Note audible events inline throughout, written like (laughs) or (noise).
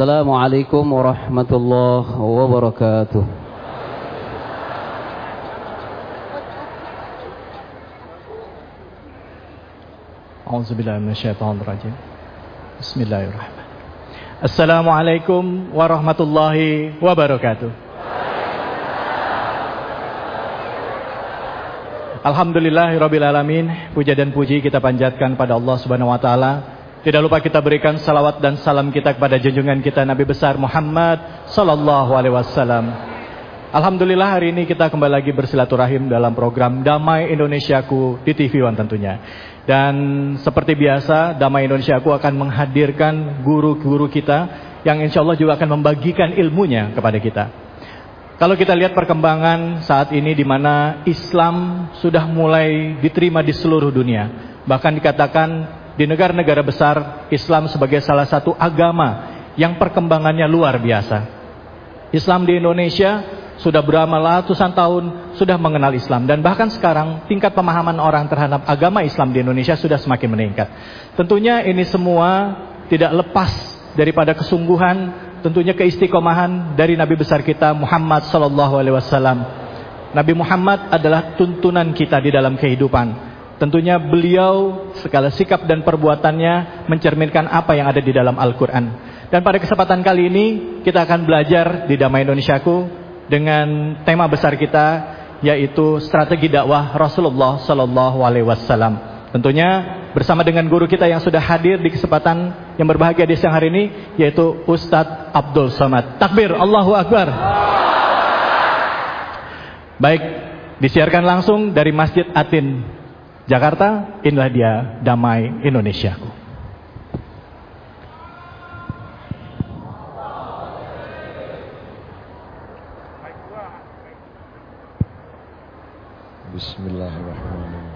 Assalamualaikum warahmatullahi wabarakatuh. Auzubillahiminasyaitonirrajim. Bismillahirrahmanirrahim. Assalamualaikum warahmatullahi wabarakatuh. Puja dan puji kita panjatkan pada Allah Subhanahu wa taala tidak lupa kita berikan salawat dan salam kita kepada junjungan kita Nabi besar Muhammad Sallallahu alaihi wasallam. Alhamdulillah hari ini kita kembali lagi bersilaturahim dalam program Damai Indonesiaku di TV One tentunya. Dan seperti biasa Damai Indonesiaku akan menghadirkan guru-guru kita Yang insya Allah juga akan membagikan ilmunya kepada kita. Kalau kita lihat perkembangan saat ini di mana Islam sudah mulai diterima di seluruh dunia. Bahkan dikatakan di negara-negara besar Islam sebagai salah satu agama yang perkembangannya luar biasa. Islam di Indonesia sudah beramal ratusan tahun sudah mengenal Islam dan bahkan sekarang tingkat pemahaman orang terhadap agama Islam di Indonesia sudah semakin meningkat. Tentunya ini semua tidak lepas daripada kesungguhan tentunya keistiqomahan dari Nabi besar kita Muhammad sallallahu alaihi wasallam. Nabi Muhammad adalah tuntunan kita di dalam kehidupan. Tentunya beliau segala sikap dan perbuatannya mencerminkan apa yang ada di dalam Al-Qur'an. Dan pada kesempatan kali ini kita akan belajar di Damai Indonesiaku dengan tema besar kita yaitu strategi dakwah Rasulullah sallallahu alaihi wasallam. Tentunya bersama dengan guru kita yang sudah hadir di kesempatan yang berbahagia di siang hari ini yaitu Ustadz Abdul Somad. Takbir, Allahu Akbar. Baik, disiarkan langsung dari Masjid Atin, Jakarta. Inilah dia Damai Indonesiaku. Bismillahirrahmanirrahim.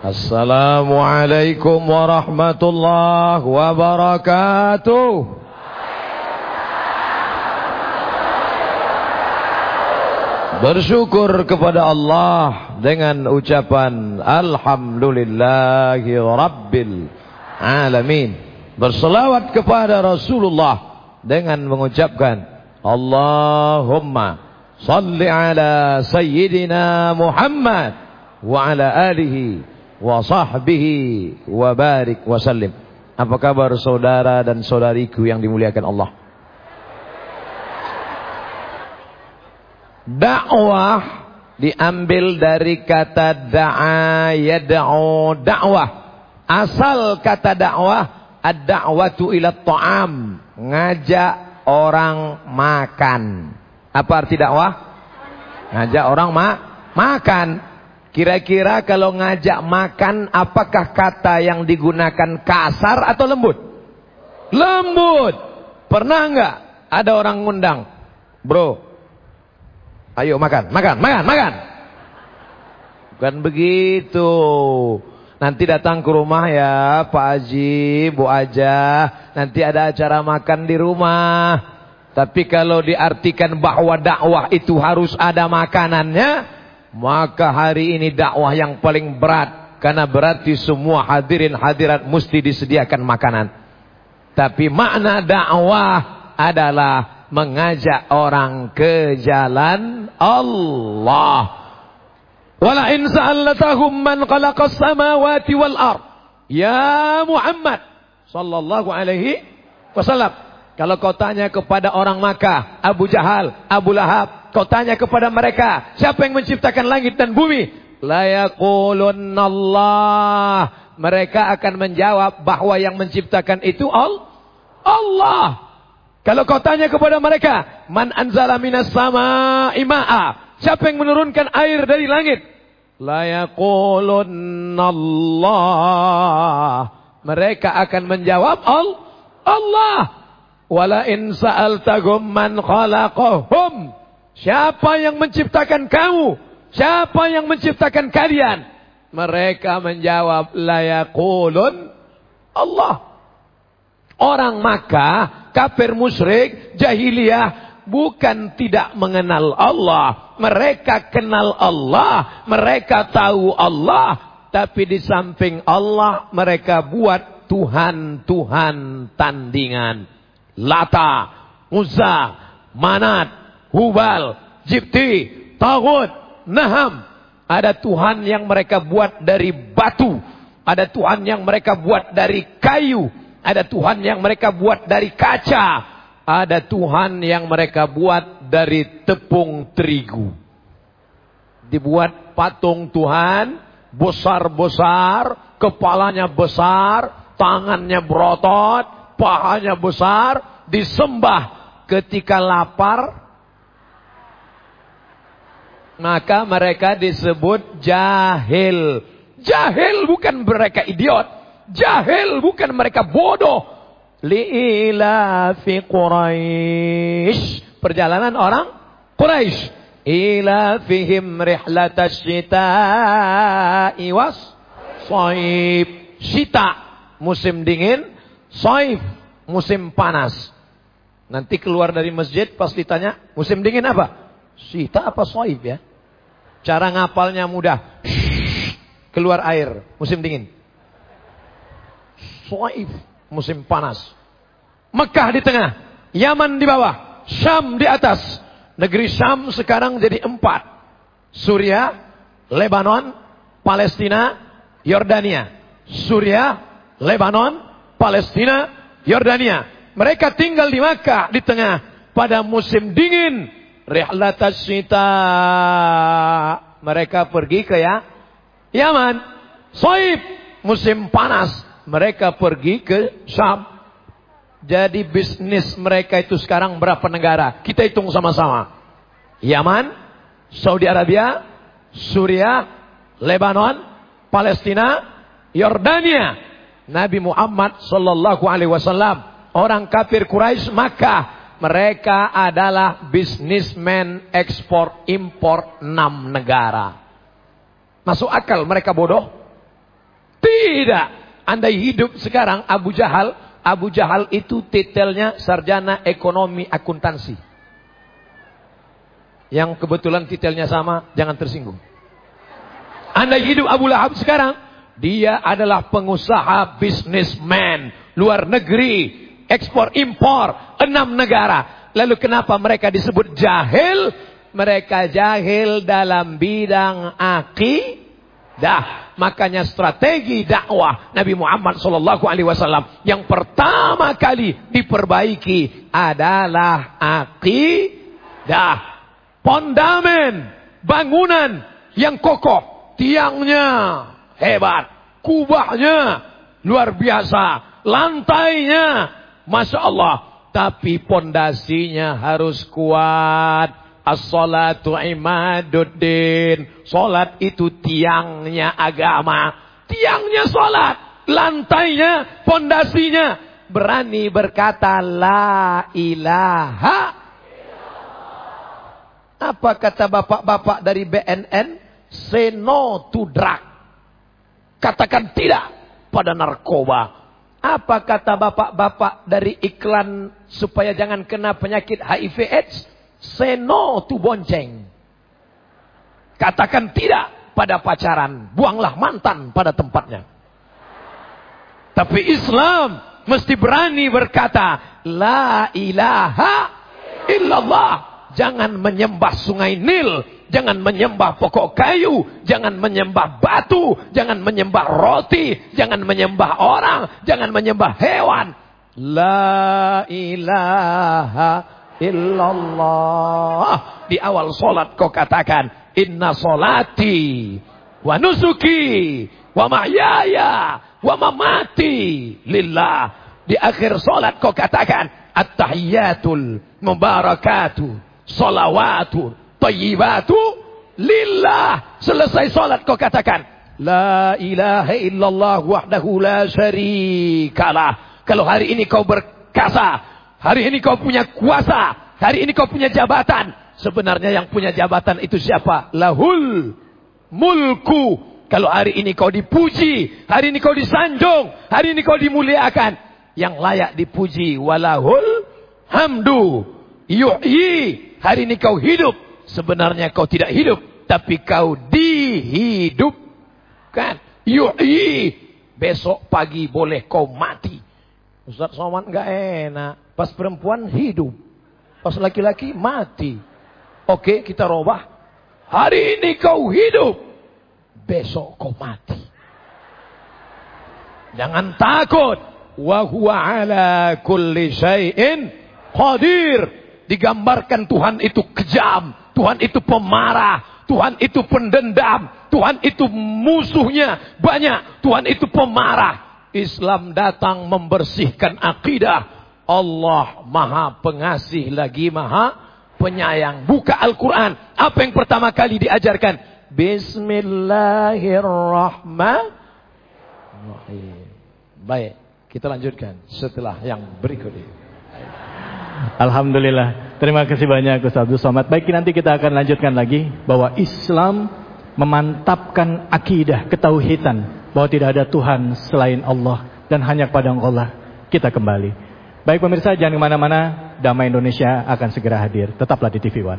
Assalamualaikum warahmatullahi wabarakatuh. Bersyukur kepada Allah dengan ucapan Alhamdulillahi Rabbil Alamin. Berselawat kepada Rasulullah dengan mengucapkan Allahumma salli ala Sayyidina Muhammad wa ala alihi wa sahbihi wa barik wa sallim. Apa kabar saudara dan saudariku yang dimuliakan Allah? Dakwah diambil dari kata da'a yad'u dakwah. Asal kata dakwah ad-da'watu ila ta'am, ngajak orang makan. Apa arti dakwah? Ngajak orang ma makan. Kira-kira kalau ngajak makan apakah kata yang digunakan kasar atau lembut? Lembut. Pernah enggak ada orang ngundang? Bro. Ayo makan, makan, makan, makan. Bukan begitu. Nanti datang ke rumah ya Pak Haji, Bu Aja. Nanti ada acara makan di rumah. Tapi kalau diartikan bahwa dakwah itu harus ada makanannya, maka hari ini dakwah yang paling berat. Karena berarti semua hadirin hadirat mesti disediakan makanan. Tapi makna dakwah adalah mengajak orang ke jalan Allah. Wala in sa'allatahum man khalaqas samawati wal ard. Ya Muhammad sallallahu alaihi wasallam. Kalau kau tanya kepada orang Makkah, Abu Jahal, Abu Lahab, Kau tanya kepada mereka, siapa yang menciptakan langit dan bumi? La Allah. Mereka akan menjawab bahwa yang menciptakan itu Allah. Kalau kau tanya kepada mereka, man anzala minas sama ima'a. Siapa yang menurunkan air dari langit? La Allah. Mereka akan menjawab Allah. Wala in sa'altahum man khalaqahum Siapa yang menciptakan kamu? Siapa yang menciptakan kalian? Mereka menjawab layaqulun Allah. Orang Makkah, kafir musyrik, jahiliyah bukan tidak mengenal Allah. Mereka kenal Allah, mereka tahu Allah, tapi di samping Allah mereka buat Tuhan-Tuhan tandingan. Lata, Uzza, Manat, Hubal, Jibti, Tawud, Naham. Ada Tuhan yang mereka buat dari batu. Ada Tuhan yang mereka buat dari kayu. Ada Tuhan yang mereka buat dari kaca. Ada Tuhan yang mereka buat dari tepung terigu. Dibuat patung Tuhan, besar-besar, kepalanya besar, tangannya berotot, pahanya besar, disembah ketika lapar. Maka mereka disebut jahil. Jahil bukan mereka idiot. Jahil bukan mereka bodoh. Li'ila fi Quraisy. Perjalanan orang Quraisy. Ila fihim rihlatas syita'i was soib. Syita musim dingin, soib musim panas. Nanti keluar dari masjid pas ditanya musim dingin apa? Syita apa soib ya? Cara ngapalnya mudah. Keluar air musim dingin. Soib musim panas. Mekah di tengah, Yaman di bawah, Syam di atas. Negeri Syam sekarang jadi empat. Suria, Lebanon, Palestina, Yordania. Suria, Lebanon, Palestina, Yordania. Mereka tinggal di Makkah di tengah pada musim dingin. Rihlatas. Mereka pergi ke ya Yaman. Soib musim panas. Mereka pergi ke Syam. Jadi bisnis mereka itu sekarang berapa negara? Kita hitung sama-sama. Yaman, Saudi Arabia, Suria, Lebanon, Palestina, Yordania. Nabi Muhammad sallallahu alaihi wasallam, orang kafir Quraisy Makkah, mereka adalah bisnismen ekspor impor enam negara. Masuk akal mereka bodoh? Tidak. Andai hidup sekarang Abu Jahal, Abu Jahal itu titelnya sarjana ekonomi akuntansi. Yang kebetulan titelnya sama, jangan tersinggung. Andai hidup Abu Lahab sekarang, dia adalah pengusaha bisnismen luar negeri, ekspor impor enam negara. Lalu kenapa mereka disebut jahil? Mereka jahil dalam bidang akidah. Makanya strategi dakwah Nabi Muhammad Sallallahu Alaihi Wasallam yang pertama kali diperbaiki adalah akidah, pondamen, bangunan yang kokoh, tiangnya hebat, kubahnya luar biasa, lantainya masya Allah, tapi pondasinya harus kuat. As-salatu imaduddin. Salat itu tiangnya agama. Tiangnya salat. Lantainya, pondasinya. Berani berkata la ilaha. Apa kata bapak-bapak dari BNN? Say no to drug. Katakan tidak pada narkoba. Apa kata bapak-bapak dari iklan supaya jangan kena penyakit HIV AIDS? Say no to bonceng. Katakan tidak pada pacaran. Buanglah mantan pada tempatnya. Tapi Islam mesti berani berkata, La ilaha illallah. Jangan menyembah sungai Nil. Jangan menyembah pokok kayu. Jangan menyembah batu. Jangan menyembah roti. Jangan menyembah orang. Jangan menyembah hewan. La ilaha illallah. Di awal solat kau katakan. Inna solati. Wa nusuki. Wa mahyaya. Wa mamati. Lillah. Di akhir solat kau katakan. At-tahiyyatul mubarakatuh. Salawatu. Tayyibatu. Lillah. Selesai solat kau katakan. La ilaha illallah wahdahu la syarikalah. Kalau hari ini kau berkasa. Hari ini kau punya kuasa. Hari ini kau punya jabatan. Sebenarnya yang punya jabatan itu siapa? Lahul mulku. Kalau hari ini kau dipuji. Hari ini kau disanjung. Hari ini kau dimuliakan. Yang layak dipuji. Walahul hamdu. Yuhyi. Hari ini kau hidup. Sebenarnya kau tidak hidup. Tapi kau dihidupkan. Yuhyi. Besok pagi boleh kau mati. Ustaz Somad nggak enak. Pas perempuan hidup. Pas laki-laki mati. Oke kita robah. Hari ini kau hidup. Besok kau mati. Jangan takut. Wa huwa ala kulli syai'in qadir. Digambarkan Tuhan itu kejam. Tuhan itu pemarah. Tuhan itu pendendam. Tuhan itu musuhnya banyak. Tuhan itu pemarah. Islam datang membersihkan akidah. Allah maha pengasih lagi maha penyayang. Buka Al-Quran. Apa yang pertama kali diajarkan? Bismillahirrahmanirrahim. Baik, kita lanjutkan setelah yang berikut ini. Alhamdulillah. Terima kasih banyak Ustaz Abdul Somad. Baik, nanti kita akan lanjutkan lagi bahwa Islam memantapkan akidah ketauhidan bahwa tidak ada Tuhan selain Allah dan hanya kepada Allah kita kembali. Baik pemirsa, jangan ke mana-mana. Damai Indonesia akan segera hadir. Tetaplah di TV One.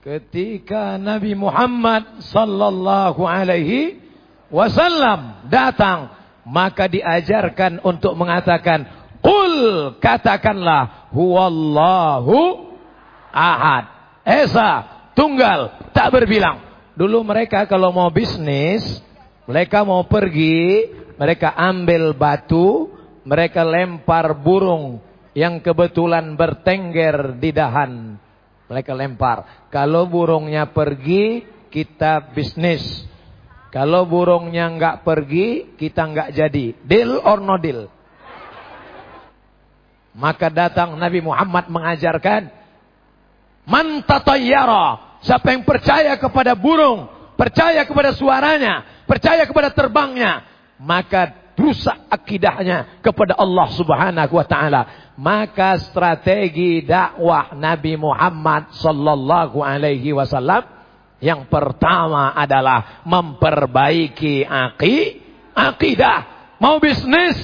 Ketika Nabi Muhammad sallallahu alaihi wasallam datang, maka diajarkan untuk mengatakan, "Qul katakanlah huwallahu ahad." Esa, tunggal, tak berbilang. Dulu mereka kalau mau bisnis, mereka mau pergi, mereka ambil batu, mereka lempar burung yang kebetulan bertengger di dahan mereka lempar. Kalau burungnya pergi, kita bisnis. Kalau burungnya nggak pergi, kita nggak jadi. Deal or no deal? Maka datang Nabi Muhammad mengajarkan. Man tatayyara. Siapa yang percaya kepada burung. Percaya kepada suaranya. Percaya kepada terbangnya. Maka rusak akidahnya kepada Allah subhanahu wa ta'ala. Maka strategi dakwah Nabi Muhammad sallallahu alaihi wasallam yang pertama adalah memperbaiki aki, akidah. Mau bisnis,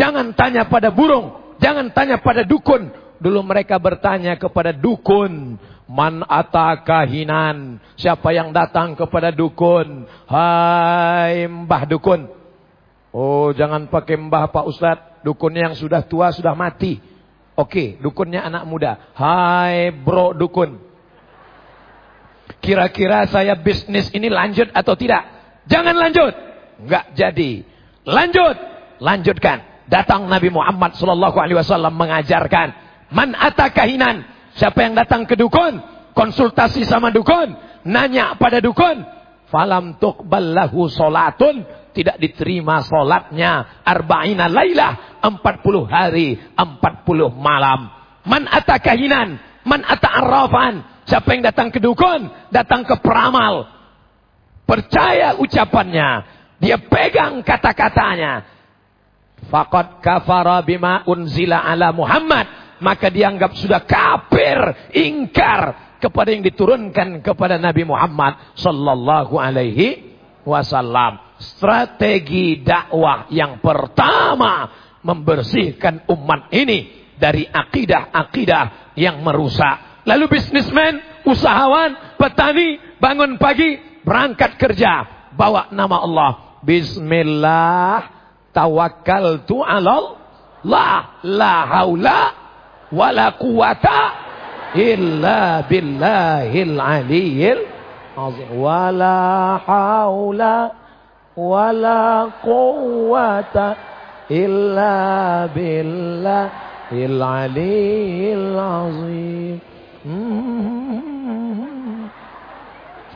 jangan tanya pada burung, jangan tanya pada dukun. Dulu mereka bertanya kepada dukun, man atakahinan, siapa yang datang kepada dukun? Hai Mbah dukun. Oh, jangan pakai Mbah Pak Ustadz, dukunnya yang sudah tua sudah mati. Oke, dukunnya anak muda. Hai bro dukun. Kira-kira saya bisnis ini lanjut atau tidak? Jangan lanjut. Enggak jadi. Lanjut. Lanjutkan. Datang Nabi Muhammad sallallahu alaihi wasallam mengajarkan, man atakahinan. Siapa yang datang ke dukun, konsultasi sama dukun, nanya pada dukun, falam tuqbal lahu salatun tidak diterima solatnya arba'ina lailah 40 hari 40 malam. Man atakahinan man ata'arrafan siapa yang datang ke dukun datang ke peramal. Percaya ucapannya. Dia pegang kata-katanya faqad kafara bima unzila ala Muhammad maka dianggap sudah kafir ingkar kepada yang diturunkan kepada Nabi Muhammad sallallahu alaihi wasallam strategi dakwah yang pertama membersihkan umat ini dari akidah-akidah yang merusak. Lalu bisnismen, usahawan, petani bangun pagi berangkat kerja, bawa nama Allah. Bismillah tawakkaltu 'ala Allah la haula wala quwata illa billahil aliyyil azim. Wala haula wala quwwata illa billahil aliyil azim. Hmm.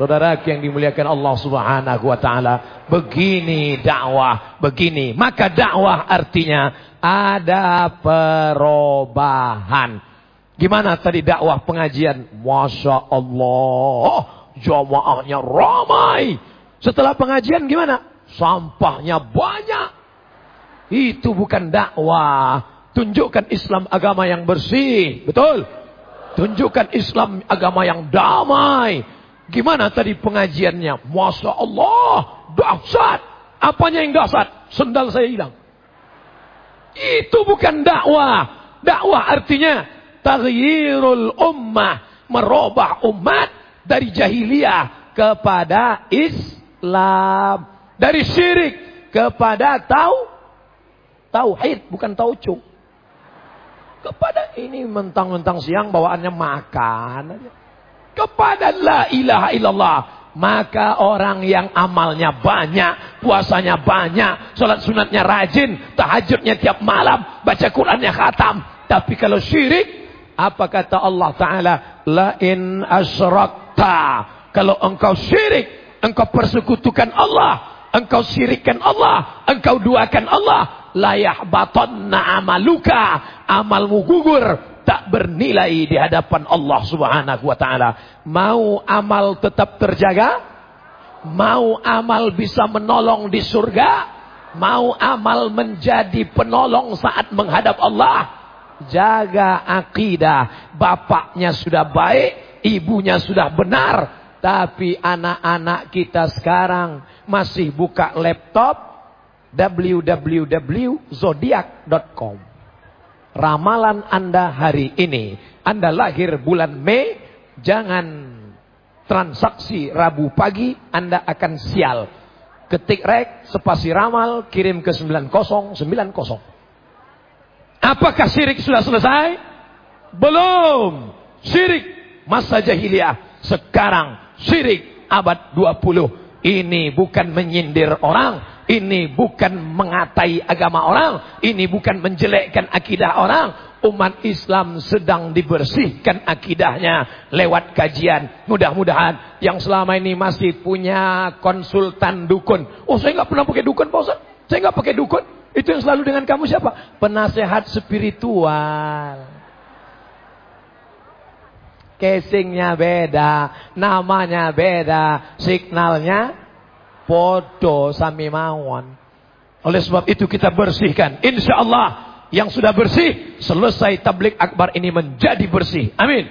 Saudara yang dimuliakan Allah Subhanahu wa taala, begini dakwah, begini. Maka dakwah artinya ada perubahan. Gimana tadi dakwah pengajian? Masya Allah, jamaahnya ramai. Setelah pengajian gimana? Sampahnya banyak. Itu bukan dakwah. Tunjukkan Islam agama yang bersih. Betul? Tunjukkan Islam agama yang damai. Gimana tadi pengajiannya? Masya Allah. Dahsyat. Apanya yang dahsyat? Sendal saya hilang. Itu bukan dakwah. Dakwah artinya taghyirul ummah, merubah umat dari jahiliyah kepada Islam, dari syirik kepada tau tauhid bukan taucuk. Kepada ini mentang-mentang siang bawaannya makan aja. Kepada la ilaha illallah maka orang yang amalnya banyak, puasanya banyak, sholat sunatnya rajin, tahajudnya tiap malam, baca Qurannya khatam. Tapi kalau syirik, apa kata Allah Ta'ala? La in asyrakta. Kalau engkau syirik, engkau persekutukan Allah, engkau syirikkan Allah, engkau duakan Allah, layah batonna amaluka, amalmu gugur, tak bernilai di hadapan Allah Subhanahu wa taala. Mau amal tetap terjaga? Mau amal bisa menolong di surga? Mau amal menjadi penolong saat menghadap Allah? Jaga akidah. Bapaknya sudah baik, ibunya sudah benar, tapi anak-anak kita sekarang masih buka laptop www.zodiac.com ramalan Anda hari ini. Anda lahir bulan Mei, jangan transaksi Rabu pagi, Anda akan sial. Ketik rek, spasi ramal, kirim ke 9090. Apakah syirik sudah selesai? Belum. Syirik masa jahiliyah. Sekarang syirik abad 20. Ini bukan menyindir orang. Ini bukan mengatai agama orang. Ini bukan menjelekkan akidah orang. Umat Islam sedang dibersihkan akidahnya lewat kajian. Mudah-mudahan yang selama ini masih punya konsultan dukun. Oh saya nggak pernah pakai dukun Pak Ustaz. Saya nggak pakai dukun. Itu yang selalu dengan kamu siapa? Penasehat spiritual. Casingnya beda, namanya beda, signalnya Podo sami mawon. Oleh sebab itu kita bersihkan. Insya Allah yang sudah bersih selesai tablik akbar ini menjadi bersih. Amin.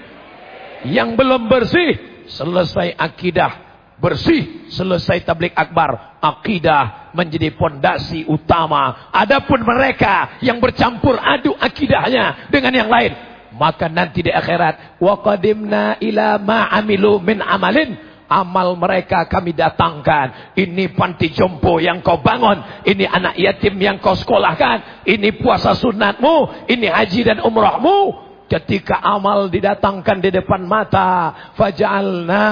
Yang belum bersih selesai akidah bersih selesai tablik akbar akidah menjadi pondasi utama adapun mereka yang bercampur aduk akidahnya dengan yang lain maka nanti di akhirat wa qadimna ila ma amilu min amalin amal mereka kami datangkan. Ini panti jompo yang kau bangun. Ini anak yatim yang kau sekolahkan. Ini puasa sunatmu. Ini haji dan umrahmu. Ketika amal didatangkan di depan mata. Faja'alna.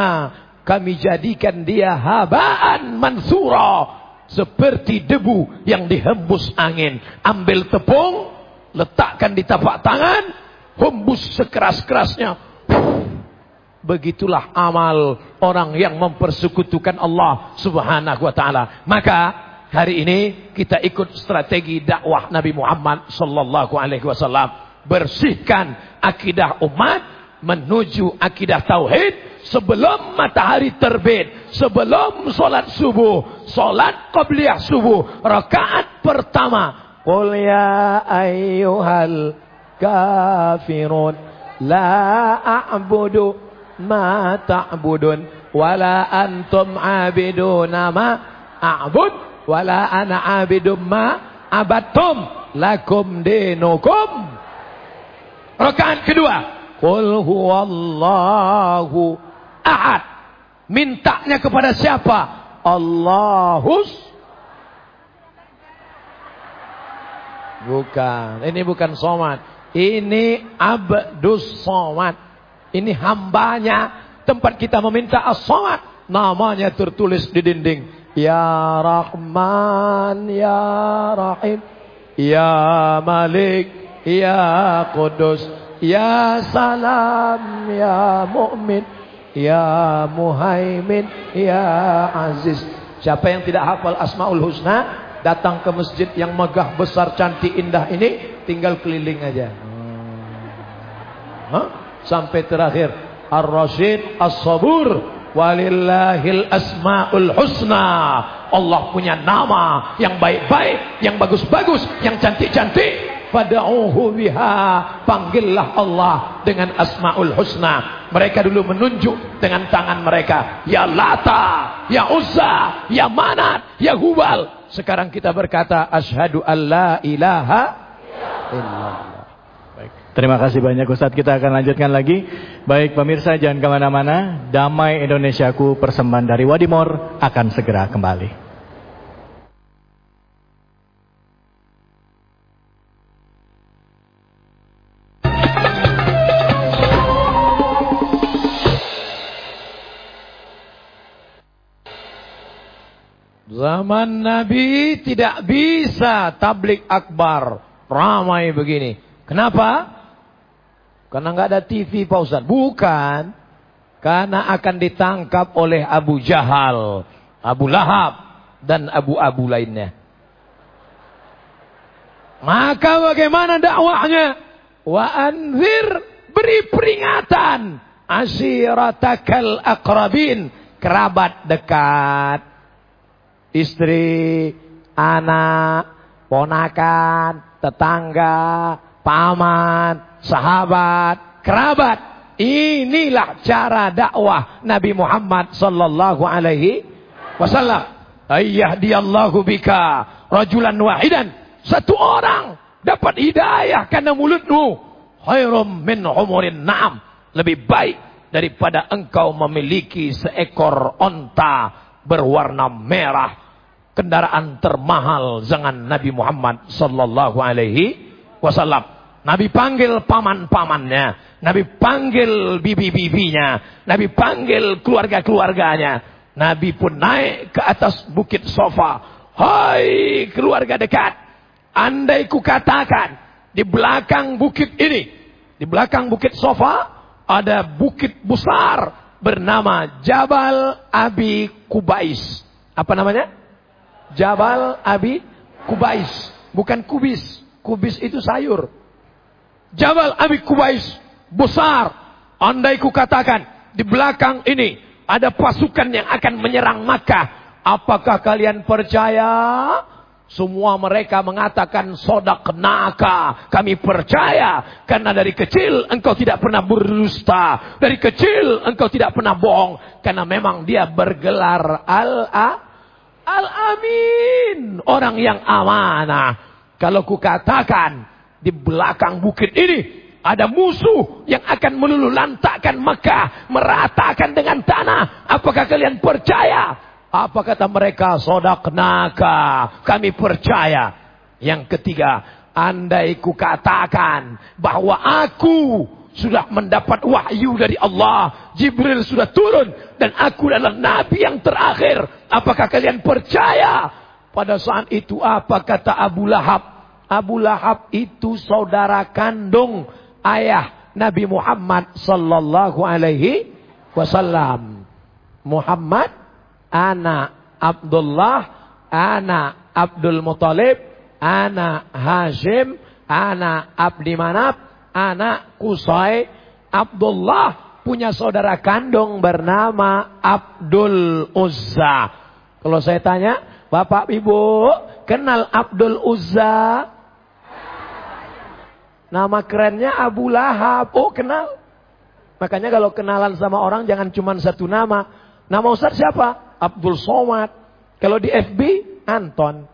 Kami jadikan dia habaan mansura. Seperti debu yang dihembus angin. Ambil tepung. Letakkan di tapak tangan. Hembus sekeras-kerasnya Begitulah amal orang yang mempersekutukan Allah Subhanahu wa taala. Maka hari ini kita ikut strategi dakwah Nabi Muhammad sallallahu alaihi wasallam, bersihkan akidah umat menuju akidah tauhid sebelum matahari terbit, sebelum solat subuh, solat qabliyah subuh, rakaat pertama. Qul ya ayyuhal kafirun la a'budu ma ta'budun wala antum abiduna ma a'bud wala ana abidum ma abattum lakum dinukum. Rakaat kedua. Qul huwallahu ahad. Mintanya kepada siapa? Allahus. Bukan. Ini bukan somat ini abdus somat ini hambanya. Tempat kita meminta as-salat. Namanya tertulis di dinding. Ya Rahman, Ya Rahim. Ya Malik, Ya Kudus. Ya Salam, Ya Mu'min. Ya Muhaimin, Ya Aziz. Siapa yang tidak hafal Asmaul Husna, datang ke masjid yang megah, besar, cantik, indah ini, tinggal keliling aja. Hmm. Sampai terakhir. Ar-Rasyid As-Sabur. Walillahil asmaul husna. Allah punya nama yang baik-baik yang bagus-bagus yang cantik-cantik. Fad'uhu biha panggillah Allah dengan asmaul husna. Mereka dulu menunjuk dengan tangan mereka. Ya lata ya uzza ya manat ya hubal. Sekarang kita berkata asyhadu alla ilaha illallah. Terima kasih banyak Ustadz. Kita akan lanjutkan lagi. Baik pemirsa jangan ke mana-mana. Damai Indonesiaku persembahan dari Wadimor akan segera kembali. Zaman Nabi tidak bisa tablik akbar. Ramai begini. Kenapa? Karena nggak ada TV Pak Ustaz. Bukan. Karena akan ditangkap oleh Abu Jahal, Abu Lahab, dan Abu-Abu lainnya. Maka bagaimana dakwahnya? Wa anzir beri peringatan asyiratakal akrabin kerabat dekat istri, anak, ponakan, tetangga, paman, sahabat, kerabat. Inilah cara dakwah Nabi Muhammad sallallahu alaihi wasallam. Ayyahdiyallahu bika rajulan wahidan. Satu orang dapat hidayah karena mulutmu. Khairum min umurin na'am. Lebih baik daripada engkau memiliki seekor onta berwarna merah. Kendaraan termahal zaman Nabi Muhammad sallallahu alaihi wasallam. Nabi panggil paman-pamannya, Nabi panggil bibi-bibinya, Nabi panggil keluarga-keluarganya. Nabi pun naik ke atas bukit sofa. Hai keluarga dekat, andai ku katakan di belakang bukit ini, di belakang bukit sofa ada bukit besar bernama Jabal Abi Kubais. Apa namanya? Jabal Abi Kubais. Bukan kubis. Kubis itu sayur. Jabal Abi Kubais. Besar. Andai ku katakan. Di belakang ini. Ada pasukan yang akan menyerang Makkah. Apakah kalian percaya? Semua mereka mengatakan sodak naka. Kami percaya. Karena dari kecil engkau tidak pernah berdusta. Dari kecil engkau tidak pernah bohong. Karena memang dia bergelar al-a. Al-amin. Orang yang amanah. Kalau kukatakan di belakang bukit ini. Ada musuh yang akan melulu lantakkan Mekah. Meratakan dengan tanah. Apakah kalian percaya? Apa kata mereka? Sodaknaka. Kami percaya. Yang ketiga, andai ku katakan bahwa aku sudah mendapat wahyu dari Allah. Jibril sudah turun. Dan aku adalah Nabi yang terakhir. Apakah kalian percaya? Pada saat itu apa kata Abu Lahab? Abu Lahab itu saudara kandung ayah Nabi Muhammad sallallahu alaihi wasallam. Muhammad Ana Abdullah, Ana Abdul Muthalib, Ana Hashim, Ana Abdi Manab, Ana Kusai. Abdullah punya saudara kandung bernama Abdul Uzza. Kalau saya tanya, Bapak Ibu, kenal Abdul Uzza? Nama kerennya Abu Lahab. Oh, kenal. Makanya kalau kenalan sama orang jangan cuma satu nama. Nama Ustaz siapa? Abdul Somad. Kalau di FB, Anton.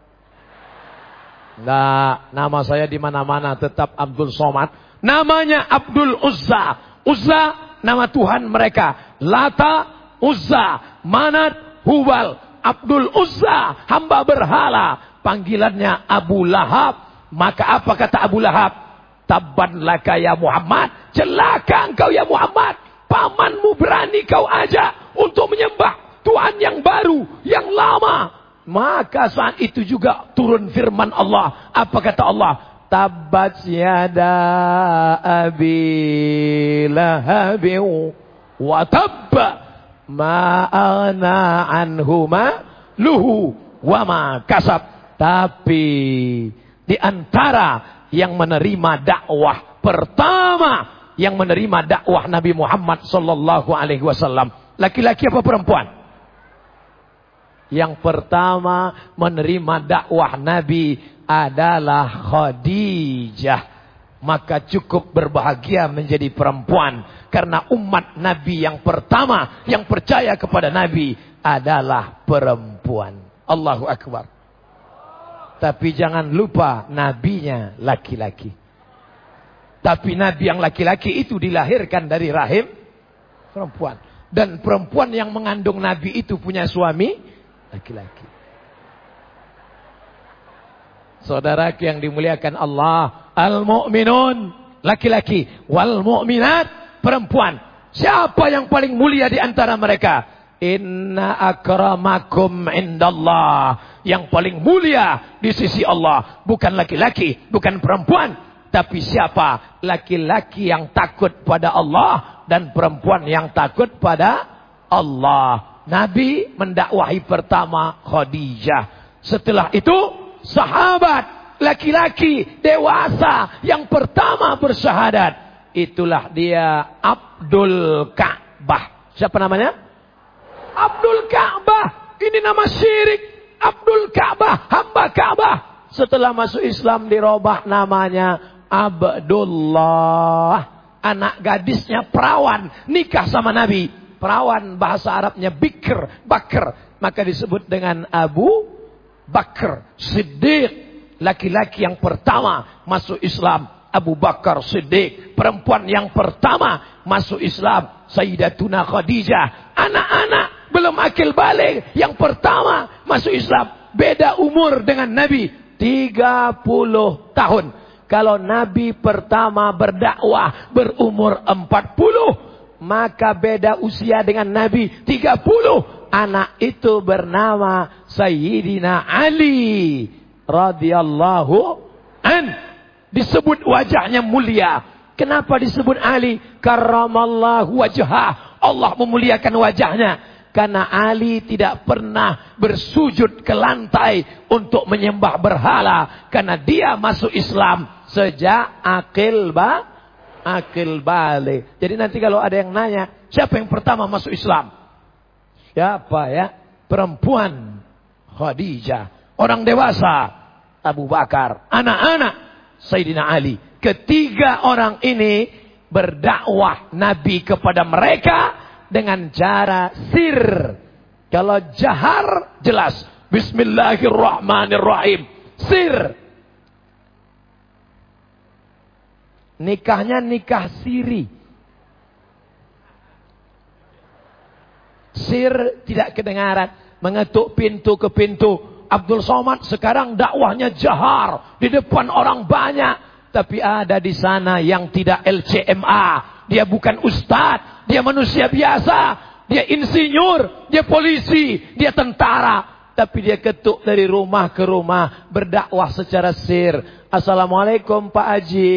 Enggak, nama saya di mana-mana tetap Abdul Somad. Namanya Abdul Uzza. Uzza nama Tuhan mereka. Lata, Uzza, Manat, Hubal. Abdul Uzza, hamba berhala. Panggilannya Abu Lahab. Maka apa kata Abu Lahab? Tabban laka ya Muhammad. Celaka engkau ya Muhammad. Pamanmu berani kau ajak untuk menyembah Tuhan yang baru, yang lama. Maka saat itu juga turun firman Allah. Apa kata Allah? Tabat yada abi lahabiu wa tabba ma'ana anhuma luhu wa ma kasab. Tapi di antara yang menerima dakwah pertama yang menerima dakwah Nabi Muhammad sallallahu alaihi wasallam laki-laki apa perempuan? Yang pertama menerima dakwah Nabi adalah Khadijah. Maka cukup berbahagia menjadi perempuan. Karena umat Nabi yang pertama yang percaya kepada Nabi adalah perempuan. Allahu Akbar. Tapi jangan lupa nabinya laki-laki. Tapi nabi yang laki-laki itu dilahirkan dari rahim perempuan. Dan perempuan yang mengandung nabi itu punya suami laki-laki. Saudara yang dimuliakan Allah, al-mu'minun laki-laki, wal mu'minat perempuan. Siapa yang paling mulia di antara mereka? Inna akramakum indallah. Yang paling mulia di sisi Allah. Bukan laki-laki, bukan perempuan. Tapi siapa? Laki-laki yang takut pada Allah. Dan perempuan yang takut pada Allah. Nabi mendakwahi pertama Khadijah. Setelah itu sahabat laki-laki dewasa yang pertama bersyahadat. Itulah dia Abdul Ka'bah. Siapa namanya? Abdul Ka'bah. Ini nama syirik. Abdul Ka'bah. Hamba Ka'bah. Setelah masuk Islam dirobah namanya Abdullah. Anak gadisnya perawan. Nikah sama Nabi. Perawan bahasa Arabnya bikr. Bakr. Maka disebut dengan Abu Bakr. Siddiq. Laki-laki yang pertama masuk Islam. Abu Bakar Siddiq. Perempuan yang pertama masuk Islam. Sayyidatuna Khadijah. Anak-anak belum akil balik. Yang pertama masuk Islam. Beda umur dengan Nabi. 30 tahun. Kalau Nabi pertama berdakwah berumur 40. Maka beda usia dengan Nabi 30. Anak itu bernama Sayyidina Ali. radhiyallahu an. Disebut wajahnya mulia. Kenapa disebut Ali? Karramallahu wajhah. Allah memuliakan wajahnya. Karena Ali tidak pernah bersujud ke lantai untuk menyembah berhala. Karena dia masuk Islam sejak akil ba akil balik. Jadi nanti kalau ada yang nanya, siapa yang pertama masuk Islam? Siapa ya? Perempuan Khadijah. Orang dewasa Abu Bakar. Anak-anak Sayyidina Ali. Ketiga orang ini berdakwah Nabi kepada mereka dengan cara sir. Kalau jahar jelas. Bismillahirrahmanirrahim. Sir. Nikahnya nikah siri. Sir tidak kedengaran. Mengetuk pintu ke pintu. Abdul Somad sekarang dakwahnya jahar. Di depan orang banyak. Tapi ada di sana yang tidak LCMA. Dia bukan ustadz. Dia manusia biasa. Dia insinyur. Dia polisi. Dia tentara. Tapi dia ketuk dari rumah ke rumah. Berdakwah secara sir. Assalamualaikum Pak Haji.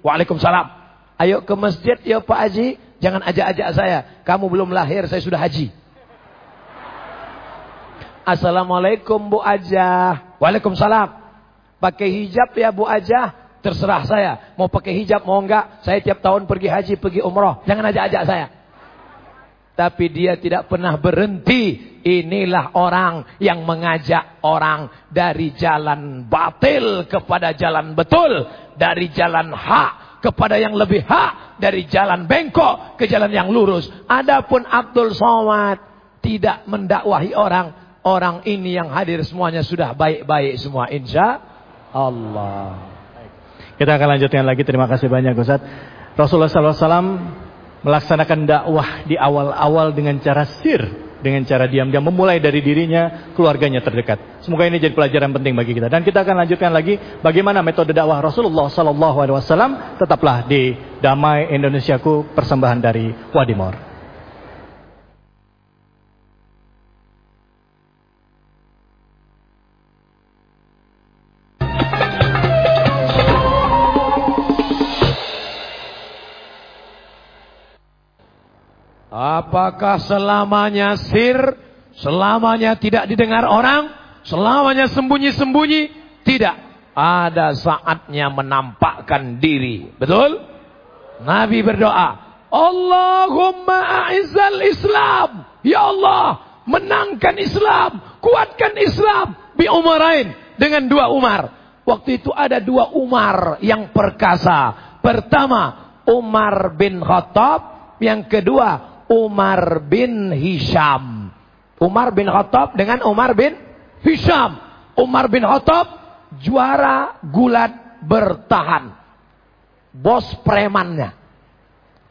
Waalaikumsalam. Ayo ke masjid ya Pak Haji. Jangan ajak-ajak saya. Kamu belum lahir, saya sudah haji. Assalamualaikum Bu Ajah. Waalaikumsalam. Pakai hijab ya Bu Ajah. Terserah saya. Mau pakai hijab mau enggak. Saya tiap tahun pergi haji, pergi umroh. Jangan ajak-ajak saya. Tapi dia tidak pernah berhenti. Inilah orang yang mengajak orang dari jalan batil kepada jalan betul. Dari jalan hak kepada yang lebih hak. Dari jalan bengkok ke jalan yang lurus. Adapun Abdul Somad tidak mendakwahi orang. Orang ini yang hadir semuanya sudah baik-baik semua. Insya Allah. Kita akan lanjutkan lagi. Terima kasih banyak Ustaz. Rasulullah SAW melaksanakan dakwah di awal-awal dengan cara sir, dengan cara diam-diam memulai dari dirinya, keluarganya terdekat. Semoga ini jadi pelajaran penting bagi kita. Dan kita akan lanjutkan lagi bagaimana metode dakwah Rasulullah SAW. Tetaplah di Damai Indonesiaku persembahan dari Wadimor. Apakah selamanya sir, selamanya tidak didengar orang, selamanya sembunyi-sembunyi? Tidak. Ada saatnya menampakkan diri. Betul? Nabi berdoa, Allahumma a'izzal Islam. Ya Allah, menangkan Islam, kuatkan Islam bi umarain dengan dua Umar. Waktu itu ada dua Umar yang perkasa. Pertama, Umar bin Khattab, yang kedua Umar bin Hisham. Umar bin Khattab dengan Umar bin Hisham. Umar bin Khattab juara gulat bertahan. Bos premannya.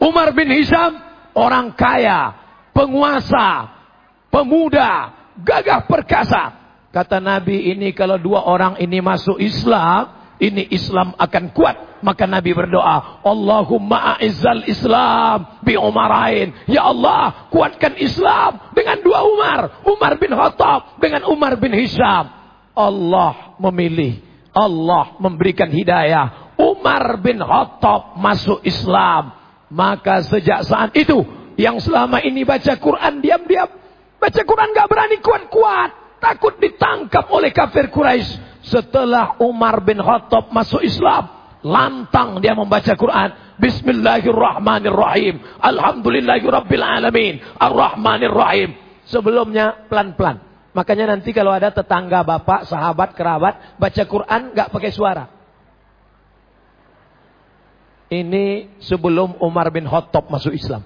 Umar bin Hisham orang kaya, penguasa, pemuda, gagah perkasa. Kata Nabi ini kalau dua orang ini masuk Islam, ini Islam akan kuat. Maka Nabi berdoa, Allahumma a'izzal Islam bi Umarain. Ya Allah, kuatkan Islam dengan dua Umar. Umar bin Khattab dengan Umar bin Hisham. Allah memilih. Allah memberikan hidayah. Umar bin Khattab masuk Islam. Maka sejak saat itu, yang selama ini baca Quran diam-diam. Baca Quran gak berani kuat-kuat. Takut ditangkap oleh kafir Quraisy. Setelah Umar bin Khattab masuk Islam, lantang dia membaca Quran. Bismillahirrahmanirrahim. Alhamdulillahirabbil alamin. Arrahmanirrahim. Sebelumnya pelan-pelan. Makanya nanti kalau ada tetangga bapak, sahabat, kerabat baca Quran nggak pakai suara. Ini sebelum Umar bin Khattab masuk Islam.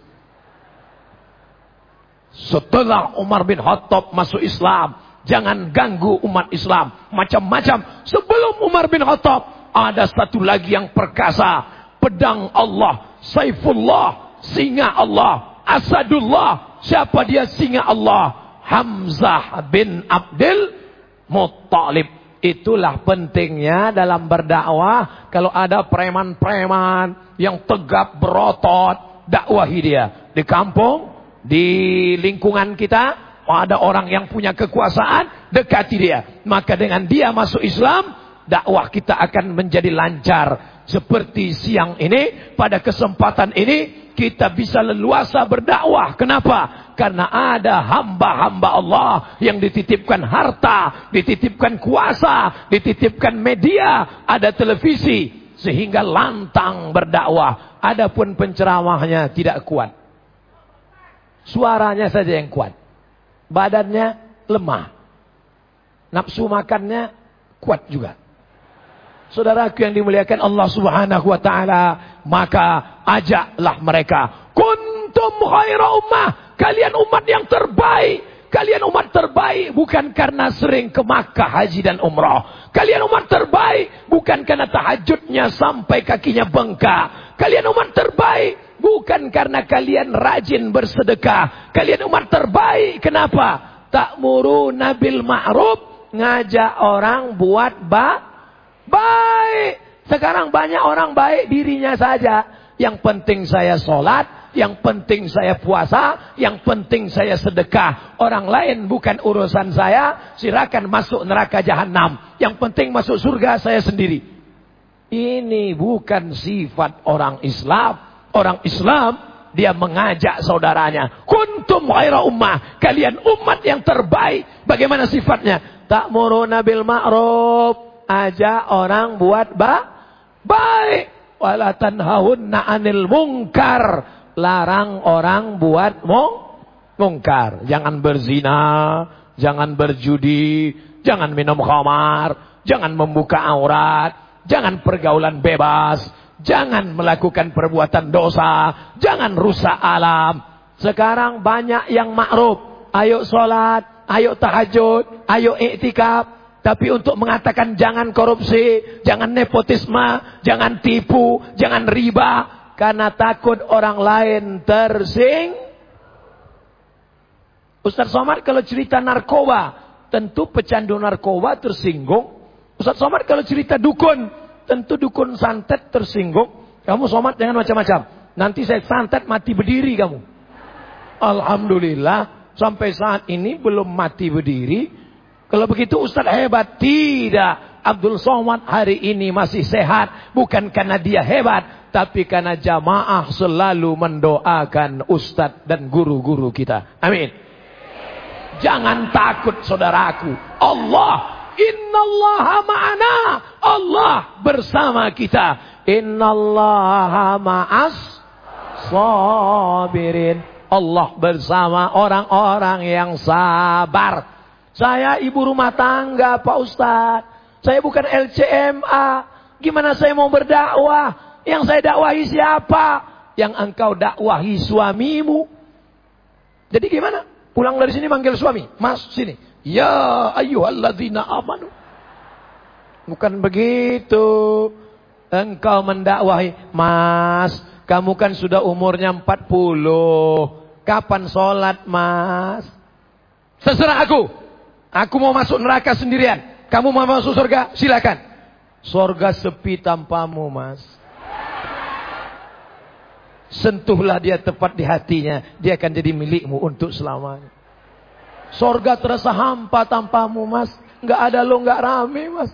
Setelah Umar bin Khattab masuk Islam, Jangan ganggu umat Islam. Macam-macam. Sebelum Umar bin Khattab. Ada satu lagi yang perkasa. Pedang Allah. Saifullah. Singa Allah. Asadullah. Siapa dia singa Allah? Hamzah bin Abdul Muttalib. Itulah pentingnya dalam berdakwah. Kalau ada preman-preman yang tegap berotot. Dakwahi dia. Di kampung. Di lingkungan kita ada orang yang punya kekuasaan, dekati dia. Maka dengan dia masuk Islam, dakwah kita akan menjadi lancar. Seperti siang ini, pada kesempatan ini, kita bisa leluasa berdakwah. Kenapa? Karena ada hamba-hamba Allah yang dititipkan harta, dititipkan kuasa, dititipkan media, ada televisi. Sehingga lantang berdakwah. Adapun penceramahnya tidak kuat. Suaranya saja yang kuat badannya lemah. Nafsu makannya kuat juga. Saudaraku yang dimuliakan Allah Subhanahu wa taala, maka ajaklah mereka. Kuntum khaira ummah, kalian umat yang terbaik. Kalian umat terbaik bukan karena sering ke Makkah haji dan umrah. Kalian umat terbaik bukan karena tahajudnya sampai kakinya bengkak. Kalian umat terbaik Bukan karena kalian rajin bersedekah. Kalian umat terbaik. Kenapa? Tak muru nabil ma'ruf. Ngajak orang buat ba baik. Sekarang banyak orang baik dirinya saja. Yang penting saya sholat. Yang penting saya puasa. Yang penting saya sedekah. Orang lain bukan urusan saya. Silakan masuk neraka jahanam. Yang penting masuk surga saya sendiri. Ini bukan sifat orang Islam. Orang Islam dia mengajak saudaranya, "Kuntum khaira ummah." Kalian umat yang terbaik. Bagaimana sifatnya? Ta'muruna bil ma'ruf. Ajak orang buat ba baik. Wala tanhaunna 'anil munkar. Larang orang buat mung mungkar. Jangan berzina, jangan berjudi, jangan minum khamar, jangan membuka aurat, jangan pergaulan bebas, Jangan melakukan perbuatan dosa. Jangan rusak alam. Sekarang banyak yang ma'ruf. Ayo sholat. Ayo tahajud. Ayo iktikaf. Tapi untuk mengatakan jangan korupsi. Jangan nepotisme. Jangan tipu. Jangan riba. Karena takut orang lain tersing. Ustaz Somad kalau cerita narkoba. Tentu pecandu narkoba tersinggung. Ustaz Somad kalau cerita dukun. Tentu dukun santet tersinggung. Kamu somat jangan macam-macam. Nanti saya santet mati berdiri kamu. Alhamdulillah. Sampai saat ini belum mati berdiri. Kalau begitu Ustaz hebat. Tidak. Abdul Somad hari ini masih sehat. Bukan karena dia hebat. Tapi karena jamaah selalu mendoakan Ustaz dan guru-guru kita. Amin. Jangan takut saudaraku. Allah Innallaha ma'ana. Allah bersama kita. Innallaha ma'as sabirin. Allah bersama orang-orang yang sabar. Saya ibu rumah tangga Pak Ustadz. Saya bukan LCMA. Gimana saya mau berdakwah? Yang saya dakwahi siapa? Yang engkau dakwahi suamimu. Jadi gimana? Pulang dari sini manggil suami. Mas sini. Ya ayyuhalladzina amanu. Bukan begitu. Engkau mendakwahi, Mas, kamu kan sudah umurnya 40. Kapan sholat, Mas? Terserah aku. Aku mau masuk neraka sendirian. Kamu mau masuk surga? Silakan. Surga sepi tanpamu, Mas. Sentuhlah dia tepat di hatinya. Dia akan jadi milikmu untuk selamanya. Surga terasa hampa tanpamu, Mas. Enggak ada lo, enggak rame, Mas.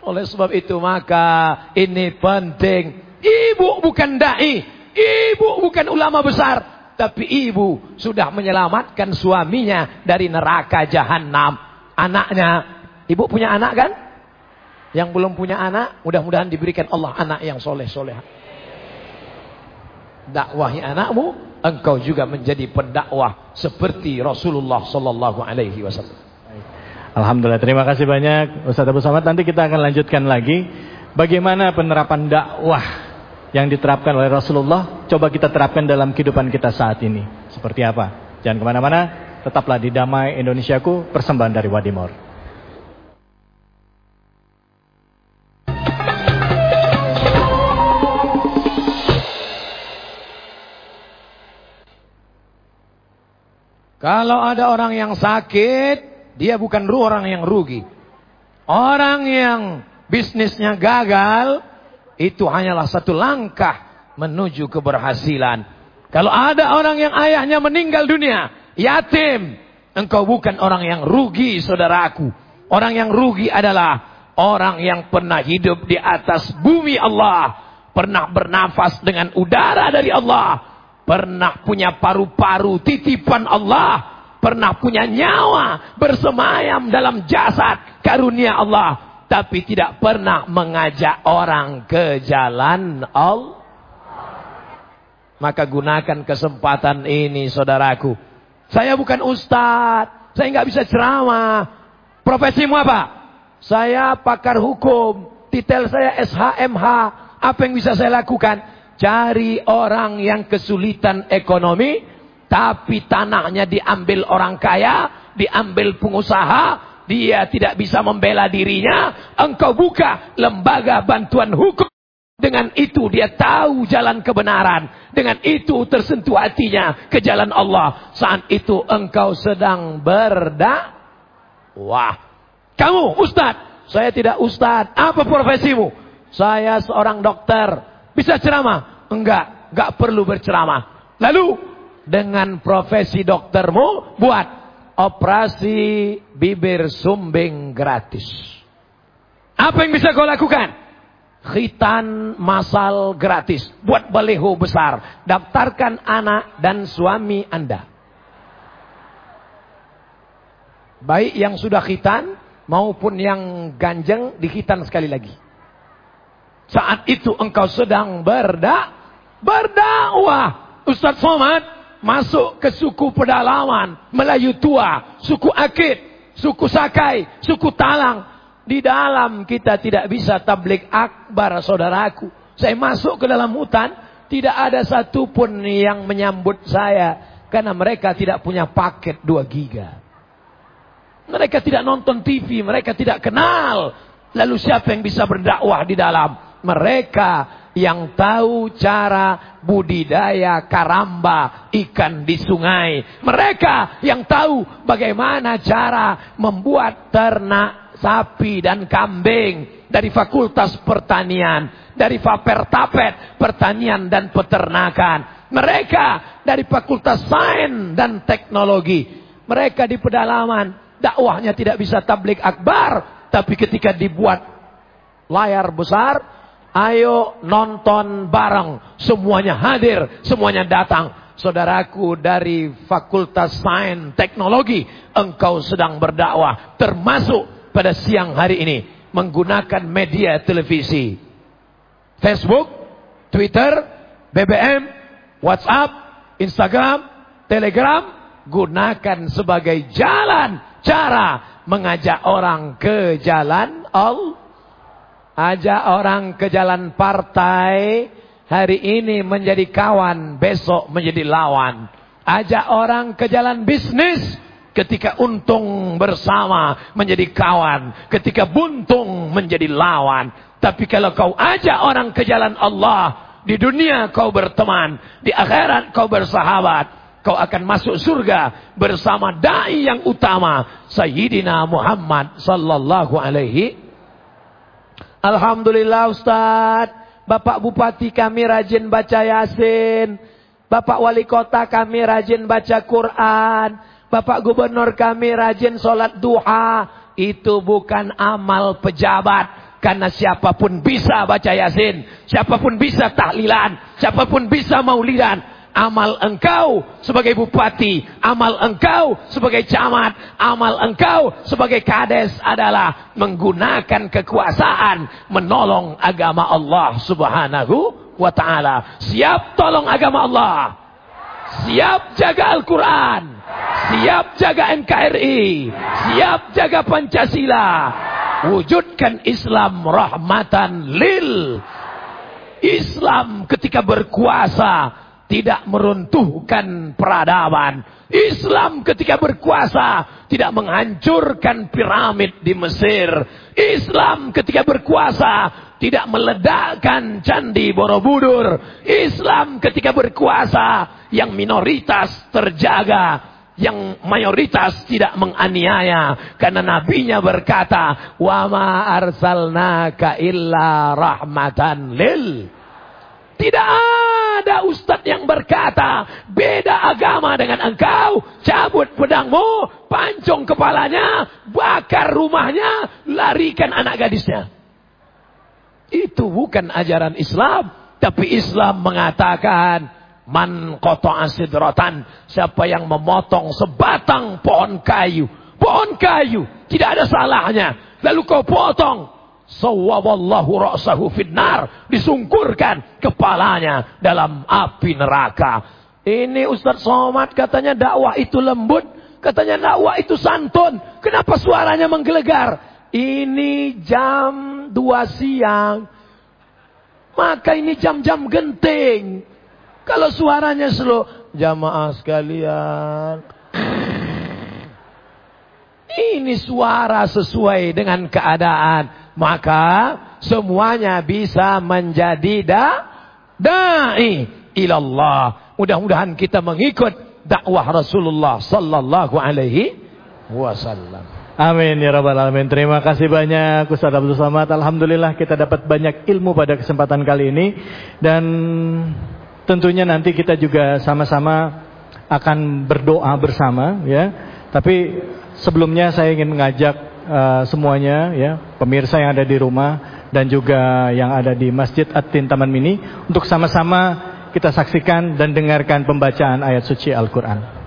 Oleh sebab itu maka ini penting. Ibu bukan dai, ibu bukan ulama besar, tapi ibu sudah menyelamatkan suaminya dari neraka jahanam. Anaknya, ibu punya anak kan? Yang belum punya anak, mudah-mudahan diberikan Allah anak yang soleh-soleh. Dakwahi anakmu, engkau juga menjadi pendakwah seperti Rasulullah sallallahu alaihi wasallam. Alhamdulillah, terima kasih banyak Ustaz Abu Samad. Nanti kita akan lanjutkan lagi bagaimana penerapan dakwah yang diterapkan oleh Rasulullah. Coba kita terapkan dalam kehidupan kita saat ini. Seperti apa? Jangan ke mana-mana, tetaplah di Damai Indonesiaku, persembahan dari Wadimor. Kalau ada orang yang sakit, dia bukan orang yang rugi. Orang yang bisnisnya gagal, itu hanyalah satu langkah menuju keberhasilan. Kalau ada orang yang ayahnya meninggal dunia, yatim, engkau bukan orang yang rugi saudaraku. Orang yang rugi adalah orang yang pernah hidup di atas bumi Allah. Pernah bernafas dengan udara dari Allah. Pernah punya paru-paru titipan Allah. Pernah punya nyawa bersemayam dalam jasad karunia Allah. Tapi tidak pernah mengajak orang ke jalan Allah. Maka gunakan kesempatan ini saudaraku. Saya bukan ustadz saya nggak bisa ceramah. Profesimu apa? Saya pakar hukum. Titel saya SHMH apa yang bisa saya lakukan cari orang yang kesulitan ekonomi tapi tanahnya diambil orang kaya, diambil pengusaha, dia tidak bisa membela dirinya. Engkau buka lembaga bantuan hukum. Dengan itu dia tahu jalan kebenaran. Dengan itu tersentuh hatinya ke jalan Allah. Saat itu engkau sedang berda. Wah. Kamu Ustaz. Saya tidak Ustaz. Apa profesimu? Saya seorang dokter. Bisa ceramah? Enggak. Enggak perlu berceramah. Lalu dengan profesi doktermu buat operasi bibir sumbing gratis. Apa yang bisa kau lakukan? Khitan masal gratis. Buat baleho besar. Daftarkan anak dan suami anda. Baik yang sudah khitan maupun yang ganjeng dikhitan sekali lagi. Saat itu engkau sedang berda berdakwah. Ustaz Somad masuk ke suku pedalaman, Melayu tua, suku Akit, suku Sakai, suku Talang. Di dalam kita tidak bisa tablik akbar saudaraku. Saya masuk ke dalam hutan, tidak ada satupun yang menyambut saya. Karena mereka tidak punya paket 2 giga. Mereka tidak nonton TV, mereka tidak kenal. Lalu siapa yang bisa berdakwah di dalam? Mereka yang tahu cara budidaya karamba ikan di sungai. Mereka yang tahu bagaimana cara membuat ternak sapi dan kambing dari fakultas pertanian, dari Fapertapet pertanian dan peternakan. Mereka dari fakultas sains dan teknologi. Mereka di pedalaman dakwahnya tidak bisa tablik akbar, tapi ketika dibuat layar besar Ayo nonton bareng. Semuanya hadir, semuanya datang. Saudaraku dari Fakultas Sains Teknologi, engkau sedang berdakwah termasuk pada siang hari ini menggunakan media televisi. Facebook, Twitter, BBM, WhatsApp, Instagram, Telegram, gunakan sebagai jalan cara mengajak orang ke jalan Allah. Ajak orang ke jalan partai. Hari ini menjadi kawan. Besok menjadi lawan. Ajak orang ke jalan bisnis. Ketika untung bersama menjadi kawan. Ketika buntung menjadi lawan. Tapi kalau kau ajak orang ke jalan Allah. Di dunia kau berteman. Di akhirat kau bersahabat. Kau akan masuk surga bersama da'i yang utama. Sayyidina Muhammad sallallahu alaihi. Alhamdulillah Ustaz. Bapak Bupati kami rajin baca Yasin. Bapak Wali Kota kami rajin baca Quran. Bapak gubernur kami rajin sholat duha. Itu bukan amal pejabat. Karena siapa pun bisa baca yasin. Siapa pun bisa tahlilan. Siapa pun bisa maulidan. Amal engkau sebagai bupati. Amal engkau sebagai camat. Amal engkau sebagai kades adalah menggunakan kekuasaan. Menolong agama Allah subhanahu wa ta'ala. Siap tolong agama Allah. Siap jaga Al-Quran. Siap jaga NKRI. Siap jaga Pancasila. Wujudkan Islam rahmatan lil. Islam ketika berkuasa tidak meruntuhkan peradaban. Islam ketika berkuasa tidak menghancurkan piramid di Mesir. Islam ketika berkuasa tidak meledakkan candi Borobudur. Islam ketika berkuasa yang minoritas terjaga yang mayoritas tidak menganiaya karena nabinya berkata wa ma arsalnaka illa rahmatan lil tidak ada ustadz yang berkata beda agama dengan engkau cabut pedangmu pancung kepalanya bakar rumahnya larikan anak gadisnya itu bukan ajaran Islam tapi Islam mengatakan Man qata'a sidratan. Siapa yang memotong sebatang pohon kayu. Pohon kayu. Tidak ada salahnya. Lalu kau potong. Sawwaballahu ra'sahu finnar. Disungkurkan kepalanya dalam api neraka. Ini Ustaz Somad katanya dakwah itu lembut. Katanya dakwah itu santun. Kenapa suaranya menggelegar? Ini jam 2 siang. Maka ini jam-jam genting. Kalau suaranya slow, jamaah sekalian. Ini suara sesuai dengan keadaan. Maka semuanya bisa menjadi da da'i ilallah. Mudah-mudahan kita mengikut dakwah Rasulullah sallallahu alaihi wasallam. Amin ya rabbal alamin. Terima kasih banyak Ustaz Abdul Samad. Alhamdulillah kita dapat banyak ilmu pada kesempatan kali ini dan tentunya nanti kita juga sama-sama akan berdoa bersama ya. Tapi sebelumnya saya ingin mengajak uh, semuanya ya, pemirsa yang ada di rumah dan juga yang ada di Masjid At-Tin Taman Mini untuk sama-sama kita saksikan dan dengarkan pembacaan ayat suci Al-Qur'an.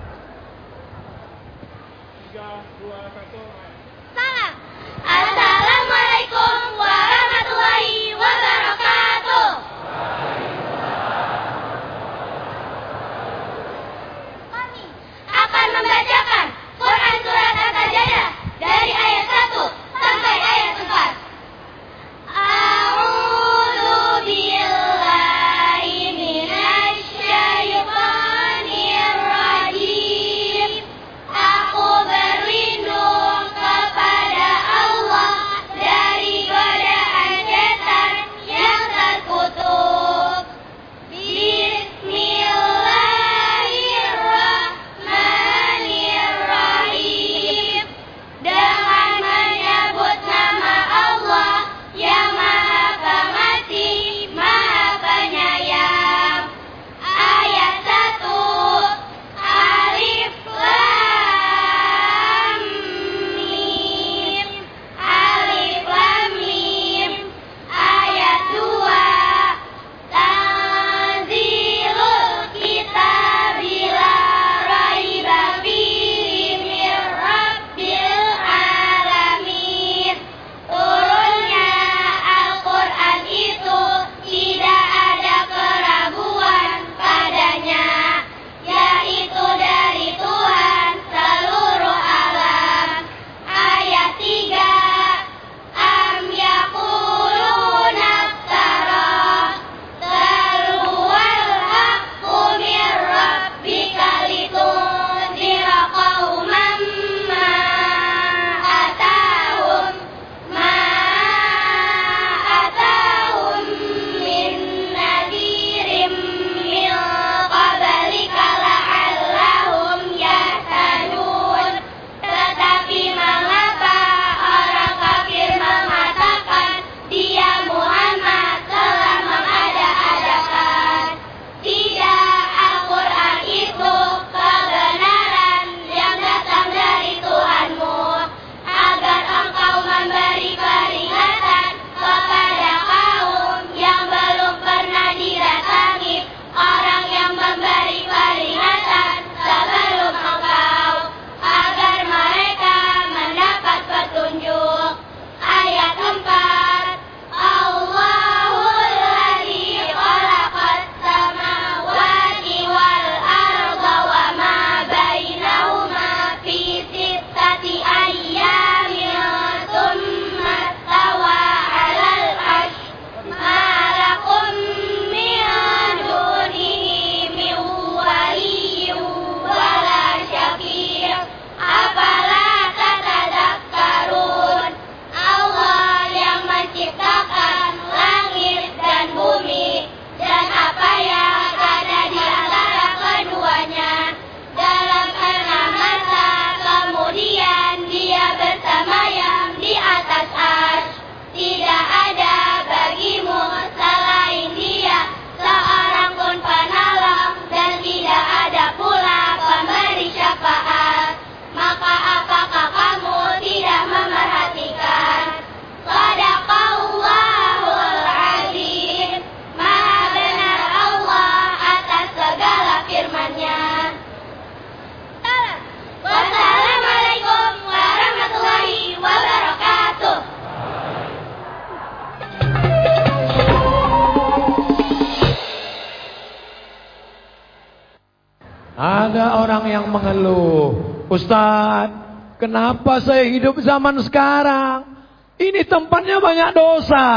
Hidup zaman sekarang? Ini tempatnya banyak dosa.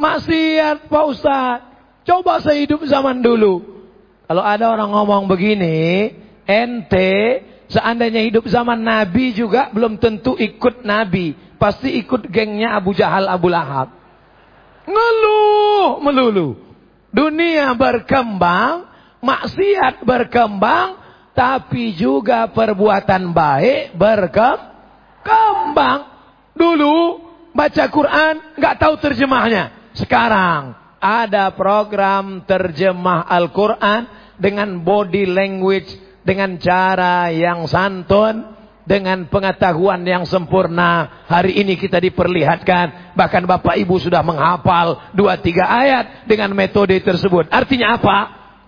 Maksiat Pak Ustaz. Coba saya hidup zaman dulu. Kalau ada orang ngomong begini, ente seandainya hidup zaman Nabi juga belum tentu ikut Nabi. Pasti ikut gengnya Abu Jahal, Abu Lahab. Ngeluh melulu. Dunia berkembang, maksiat berkembang, tapi juga perbuatan baik berkembang. Dulu baca Quran nggak tahu terjemahnya. Sekarang ada program terjemah Al-Quran dengan body language, dengan cara yang santun, dengan pengetahuan yang sempurna. Hari ini kita diperlihatkan, bahkan Bapak Ibu sudah menghafal dua tiga ayat dengan metode tersebut. Artinya apa?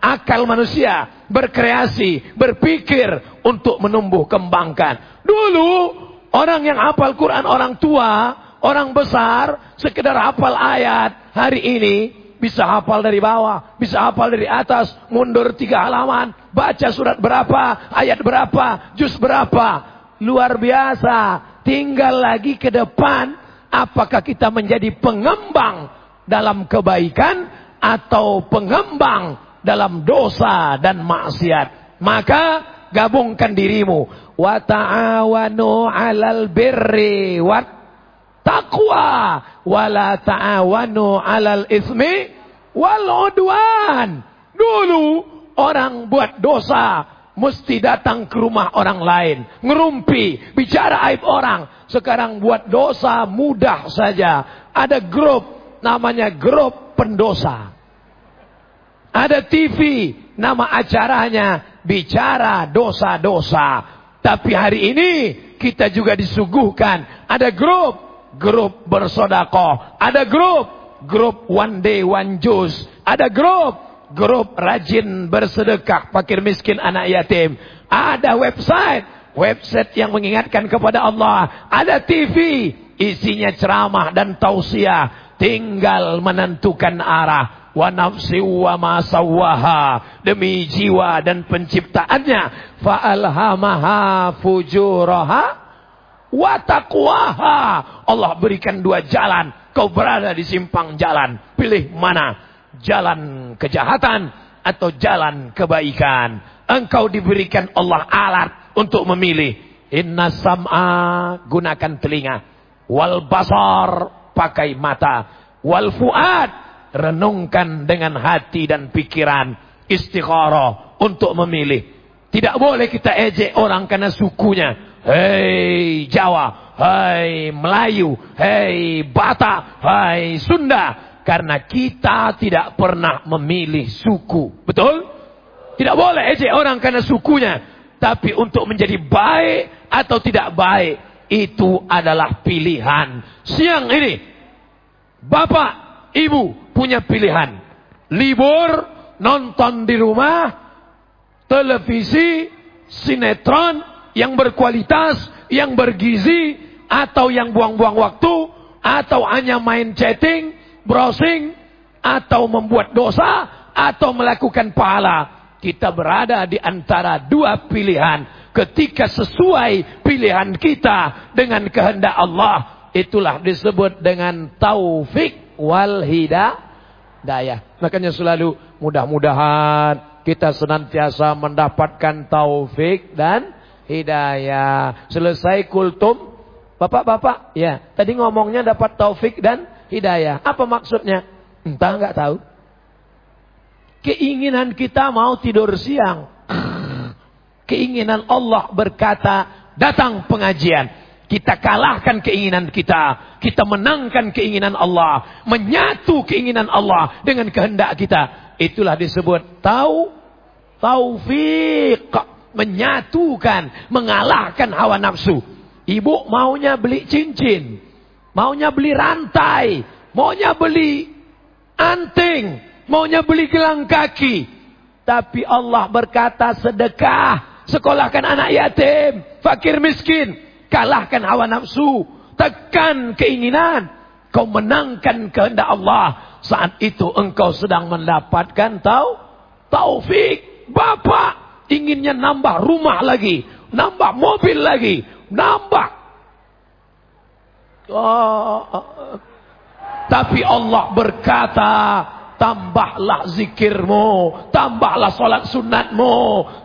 Akal manusia berkreasi, berpikir untuk menumbuh kembangkan. Dulu orang yang hafal Quran orang tua, orang besar, sekedar hafal ayat. Hari ini bisa hafal dari bawah, bisa hafal dari atas, mundur tiga halaman, baca surat berapa, ayat berapa, juz berapa. Luar biasa. Tinggal lagi ke depan, apakah kita menjadi pengembang dalam kebaikan atau pengembang dalam dosa dan maksiat. Maka gabungkan dirimu. Wa ta'awanu 'alal birri wat taqwa wa la ta'awanu 'alal ismi wal udwan. Dulu orang buat dosa mesti datang ke rumah orang lain, ngerumpi, bicara aib orang. Sekarang buat dosa mudah saja. Ada grup namanya grup pendosa. Ada TV, nama acaranya bicara dosa-dosa. Tapi hari ini kita juga disuguhkan. Ada grup, grup bersodako, ada grup, grup one day one juice, ada grup, grup rajin bersedekah, fakir miskin anak yatim, ada website, website yang mengingatkan kepada Allah, ada TV, isinya ceramah dan tausiah, tinggal menentukan arah wa nafsi wa ma demi jiwa dan penciptaannya. Fa alhamaha fujuraha wa taqwaha. Allah berikan dua jalan. Kau berada di simpang jalan. Pilih mana? Jalan kejahatan atau jalan kebaikan? Engkau diberikan Allah alat untuk memilih. Inna sam'a gunakan telinga. Wal basar pakai mata. Wal fuad renungkan dengan hati dan pikiran istikharah untuk memilih. Tidak boleh kita ejek orang karena sukunya. Hei Jawa, hei Melayu, hei Batak, hei Sunda. Karena kita tidak pernah memilih suku. Betul? Tidak boleh ejek orang karena sukunya. Tapi untuk menjadi baik atau tidak baik. Itu adalah pilihan. Siang ini. Bapak, Ibu, punya pilihan. Libur, nonton di rumah, televisi, sinetron yang berkualitas, yang bergizi, atau yang buang-buang waktu, atau hanya main chatting, browsing, atau membuat dosa, atau melakukan pahala. Kita berada di antara dua pilihan. Ketika sesuai pilihan kita dengan kehendak Allah, itulah disebut dengan taufik wal hidayah. Makanya selalu mudah-mudahan kita senantiasa mendapatkan taufik dan hidayah. Selesai kultum, Bapak-bapak, ya, tadi ngomongnya dapat taufik dan hidayah. Apa maksudnya? Entah nggak tahu. Keinginan kita mau tidur siang. Keinginan Allah berkata, datang pengajian. Kita kalahkan keinginan kita. Kita menangkan keinginan Allah. Menyatu keinginan Allah dengan kehendak kita. Itulah disebut tau, taufik. Menyatukan, mengalahkan hawa nafsu. Ibu maunya beli cincin. Maunya beli rantai. Maunya beli anting. Maunya beli gelang kaki. Tapi Allah berkata sedekah. Sekolahkan anak yatim. Fakir miskin kalahkan hawa nafsu, tekan keinginan, kau menangkan kehendak Allah. Saat itu engkau sedang mendapatkan tau taufik. Bapak, inginnya nambah rumah lagi, nambah mobil lagi, nambah. Oh, tapi Allah berkata, tambahlah zikirmu, tambahlah solat sunatmu,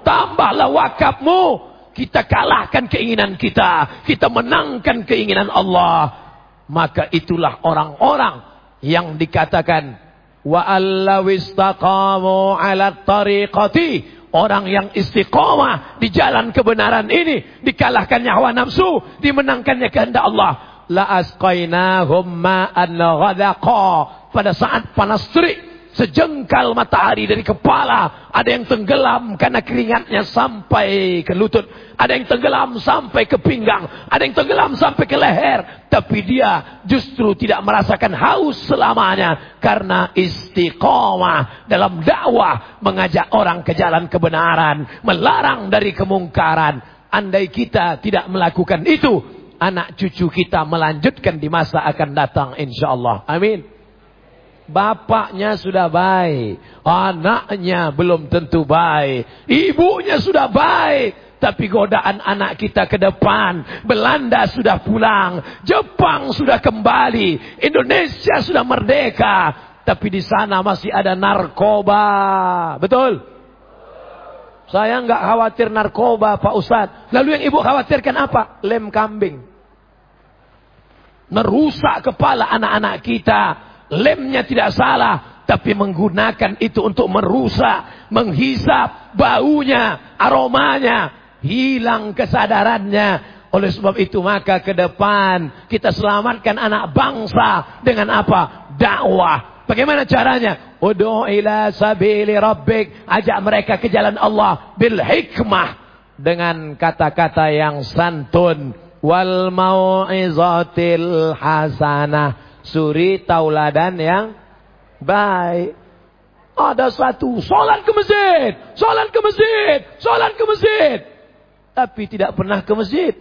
tambahlah wakafmu. Kita kalahkan keinginan kita, kita menangkan keinginan Allah. Maka itulah orang-orang yang dikatakan wa allawistaqamu ala tariqati Orang yang istiqomah di jalan kebenaran ini dikalahkannya hawa nafsu, dimenangkannya kehendak Allah. La asqainahum ma'an. Pada saat panas terik, Sejengkal matahari dari kepala. Ada yang tenggelam karena keringatnya sampai ke lutut. Ada yang tenggelam sampai ke pinggang. Ada yang tenggelam sampai ke leher. Tapi dia justru tidak merasakan haus selamanya. Karena istiqomah dalam dakwah. Mengajak orang ke jalan kebenaran. Melarang dari kemungkaran. Andai kita tidak melakukan itu. Anak cucu kita melanjutkan di masa akan datang insyaAllah. Amin. Bapaknya sudah baik. Anaknya belum tentu baik. Ibunya sudah baik. Tapi godaan anak kita ke depan. Belanda sudah pulang. Jepang sudah kembali. Indonesia sudah merdeka. Tapi di sana masih ada narkoba. Betul? Saya nggak khawatir narkoba Pak Ustadz. Lalu yang ibu khawatirkan apa? Lem kambing. Merusak kepala anak-anak kita lemnya tidak salah, tapi menggunakan itu untuk merusak, menghisap baunya, aromanya, hilang kesadarannya. Oleh sebab itu maka ke depan kita selamatkan anak bangsa dengan apa? Dakwah. Bagaimana caranya? Udu ila sabili rabbik. Ajak mereka ke jalan Allah bil hikmah dengan kata-kata yang santun wal mau'izatil hasanah suri tauladan yang baik. Ada satu, sholat ke masjid, sholat ke masjid, sholat ke masjid. Tapi tidak pernah ke masjid.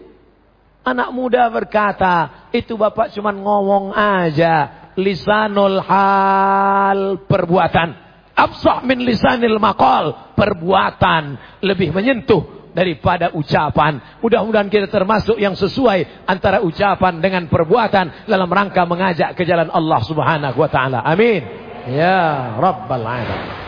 Anak muda berkata, itu bapak cuma ngomong aja. Lisanul hal, perbuatan. Absah min lisanil maqal, perbuatan. Lebih menyentuh daripada ucapan. Mudah-mudahan kita termasuk yang sesuai antara ucapan dengan perbuatan dalam rangka mengajak ke jalan Allah Subhanahu wa taala. Amin. Ya rabbal alamin.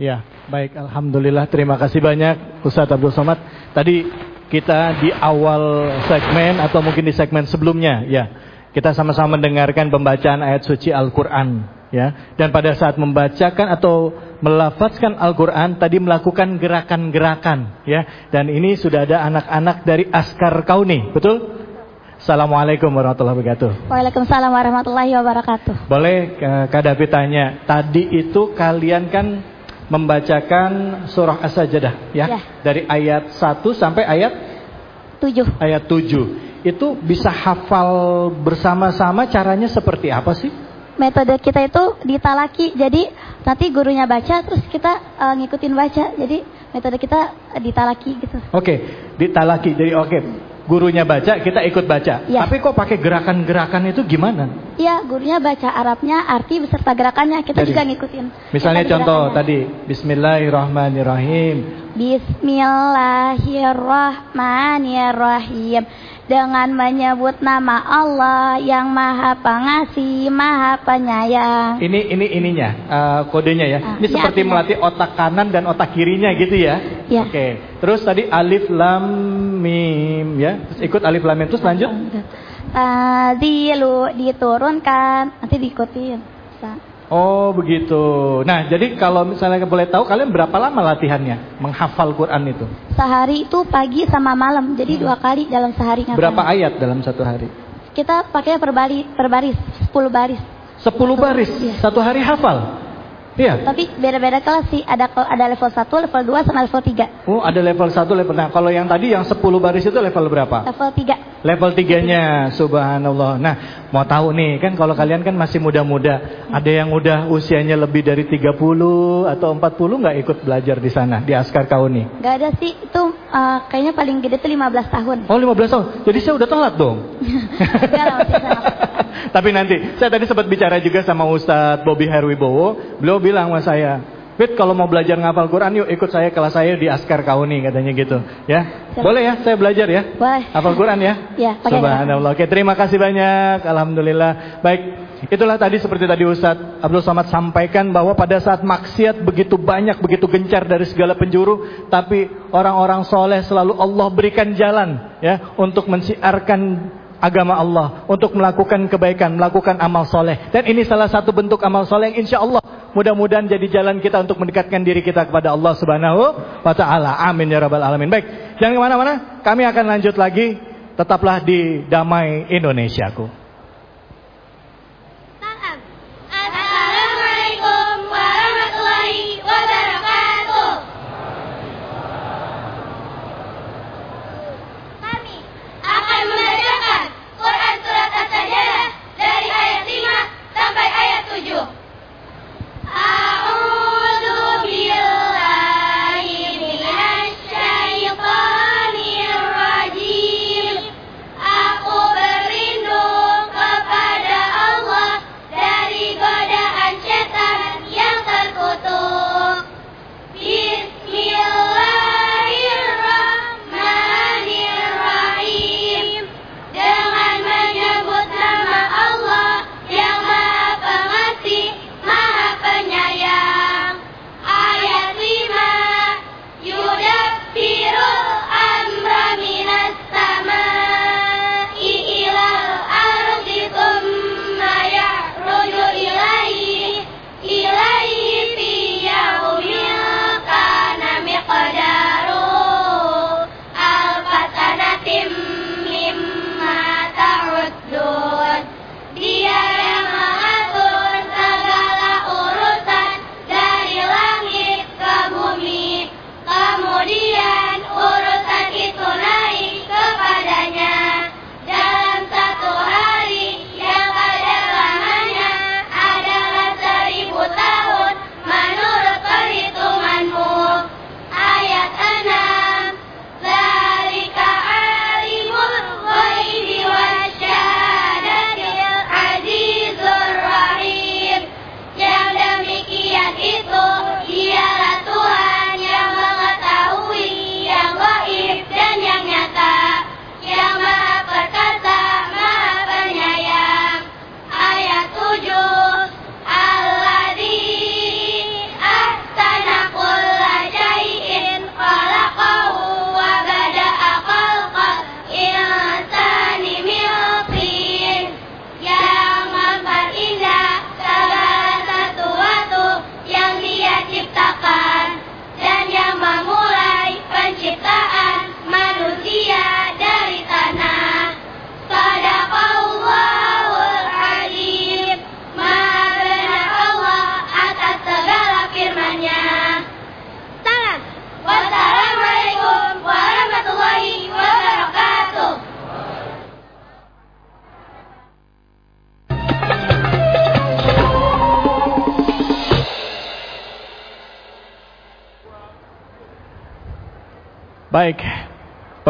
Ya, baik alhamdulillah terima kasih banyak Ustaz Abdul Somad. Tadi kita di awal segmen atau mungkin di segmen sebelumnya ya, kita sama-sama mendengarkan pembacaan ayat suci Al-Qur'an ya. Dan pada saat membacakan atau melafazkan Al-Quran tadi melakukan gerakan-gerakan ya. Dan ini sudah ada anak-anak dari Askar Kauni betul? Assalamualaikum warahmatullahi wabarakatuh. Waalaikumsalam warahmatullahi wabarakatuh. Boleh Kak David tanya Tadi itu kalian kan membacakan surah As-Sajadah ya? ya. Dari ayat 1 sampai ayat 7 Ayat 7 Itu bisa hafal bersama-sama caranya seperti apa sih? Metode kita itu ditalaki. Jadi nanti gurunya baca terus kita uh, ngikutin baca. Jadi metode kita ditalaki gitu. Oke, okay, ditalaki. Jadi oke, okay. gurunya baca, kita ikut baca. Ya. Tapi kok pakai gerakan-gerakan itu gimana? Iya, gurunya baca Arabnya, arti beserta gerakannya. Kita Jadi, juga ngikutin. Misalnya contoh tadi, Bismillahirrahmanirrahim. Bismillahirrahmanirrahim dengan menyebut nama Allah yang Maha Pengasih, Maha Penyayang. Ini ini ininya uh, kodenya ya. Uh, ini ya, seperti artinya. melatih otak kanan dan otak kirinya gitu ya. ya. Oke. Okay. Terus tadi alif lam mim ya. Terus ikut alif lam mim terus lanjut. Tadi lu diturunkan, nanti diikutin. Oh begitu. Nah jadi kalau misalnya boleh tahu kalian berapa lama latihannya menghafal Quran itu? Sehari itu pagi sama malam, jadi hmm. dua kali dalam sehari. Berapa ayat dalam satu hari? Kita pakai per, bari, per baris, 10 baris. 10 baris, iya. satu hari hafal? Iya. Tapi beda-beda kelas sih. Ada ada level 1, level 2 sama level 3. Oh, ada level 1, level Nah, kalau yang tadi yang 10 baris itu level berapa? Level 3. Level 3-nya, subhanallah. Nah, mau tahu nih, kan kalau kalian kan masih muda-muda, ada yang udah usianya lebih dari 30 atau 40 nggak ikut belajar di sana di Askar Kauni? Nggak ada sih. Itu uh, kayaknya paling gede tuh 15 tahun. Oh, 15 tahun. Jadi saya udah telat dong. (laughs) Enggak lah, masih (laughs) (laughs) Tapi nanti, saya tadi sempat bicara juga sama Ustadz Bobby Herwibowo. Beliau bilang sama saya, Fit kalau mau belajar ngapal Quran yuk ikut saya kelas saya di Askar Kauni katanya gitu. Ya, boleh ya saya belajar ya? Boleh. Hafal Quran ya? Ya, pakai Subhanallah. Oke, terima kasih banyak. Alhamdulillah. Baik, itulah tadi seperti tadi Ustadz Abdul Somad sampaikan bahwa pada saat maksiat begitu banyak, begitu gencar dari segala penjuru, tapi orang-orang soleh selalu Allah berikan jalan ya untuk mensiarkan agama Allah untuk melakukan kebaikan, melakukan amal soleh. Dan ini salah satu bentuk amal soleh yang insya Allah mudah-mudahan jadi jalan kita untuk mendekatkan diri kita kepada Allah Subhanahu wa Ta'ala. Amin ya Rabbal 'Alamin. Baik, jangan ke mana-mana. Kami akan lanjut lagi. Tetaplah di Damai Indonesiaku.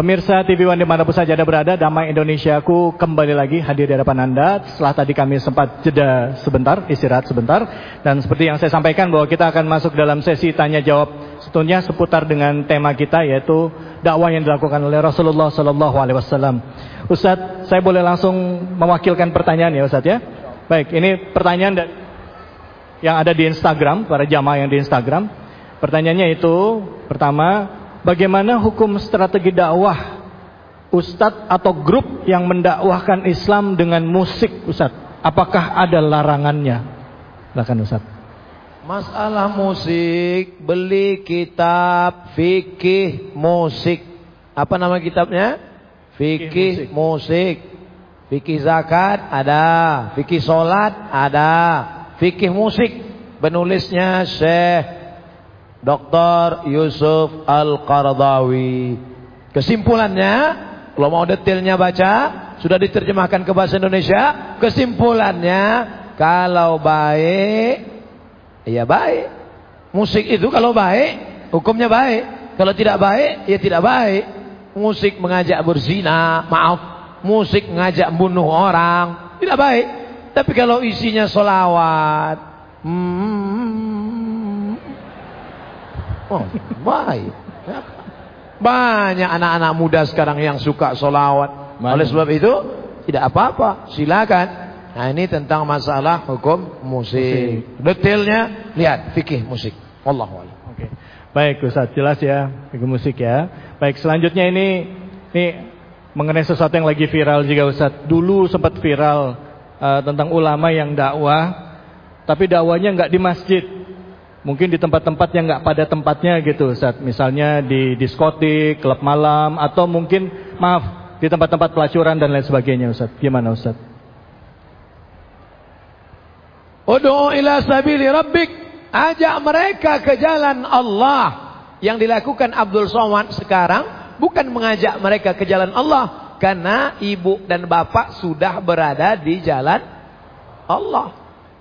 Pemirsa TV One di mana pun saja Anda berada, Damai Indonesiaku kembali lagi hadir di hadapan Anda. Setelah tadi kami sempat jeda sebentar, istirahat sebentar. Dan seperti yang saya sampaikan bahwa kita akan masuk dalam sesi tanya jawab sebetulnya seputar dengan tema kita yaitu dakwah yang dilakukan oleh Rasulullah Sallallahu Alaihi Wasallam. Ustadz, saya boleh langsung mewakilkan pertanyaan ya Ustadz ya? Baik, ini pertanyaan yang ada di Instagram, para jamaah yang di Instagram. Pertanyaannya itu, pertama, bagaimana hukum strategi dakwah Ustadz atau grup yang mendakwahkan Islam dengan musik Ustadz? Apakah ada larangannya? Silakan Ustadz. Masalah musik, beli kitab fikih musik. Apa nama kitabnya? Fikih musik. Fikih zakat ada, fikih solat ada, fikih musik. Penulisnya Syekh Dr. Yusuf Al-Qaradawi. Kesimpulannya, kalau mau detailnya baca, sudah diterjemahkan ke bahasa Indonesia. Kesimpulannya, kalau baik, ya baik. Musik itu kalau baik, hukumnya baik. Kalau tidak baik, ya tidak baik. Musik mengajak berzina, maaf. Musik mengajak bunuh orang. tidak baik. Tapi kalau isinya solawat, hmm, oh, baik. Banyak anak-anak muda sekarang yang suka solawat. Banyak. Oleh sebab itu, tidak apa-apa. Silakan. Nah ini tentang masalah hukum musik. Detailnya, lihat fikih musik. Wallahu a'lam. Oke. Baik Ustaz, jelas ya fikih musik ya. Baik, selanjutnya ini ini mengenai sesuatu yang lagi viral juga Ustaz. Dulu sempat viral eh, tentang ulama yang dakwah tapi dakwanya nggak di masjid. Mungkin di tempat-tempat yang nggak pada tempatnya gitu Ustaz. Misalnya di diskotik, klub malam atau mungkin maaf di tempat-tempat pelacuran dan lain sebagainya Ustaz. Gimana Ustaz? Udu'u ila sabili rabbik. Ajak mereka ke jalan Allah. Yang dilakukan Abdul Somad sekarang bukan mengajak mereka ke jalan Allah. Karena ibu dan bapak sudah berada di jalan Allah.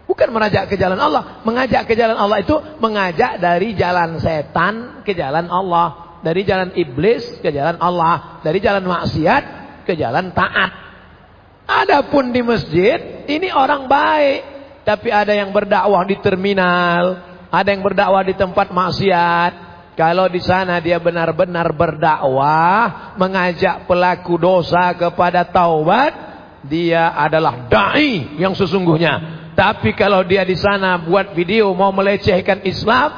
Bukan mengajak ke jalan Allah. Mengajak ke jalan Allah itu mengajak dari jalan setan ke jalan Allah. Dari jalan iblis ke jalan Allah. Dari jalan maksiat ke jalan taat. Adapun di masjid, ini orang baik. Tapi ada yang berdakwah di terminal, ada yang berdakwah di tempat maksiat. Kalau di sana dia benar-benar berdakwah, mengajak pelaku dosa kepada taubat, dia adalah dai yang sesungguhnya. Tapi kalau dia di sana buat video mau melecehkan Islam,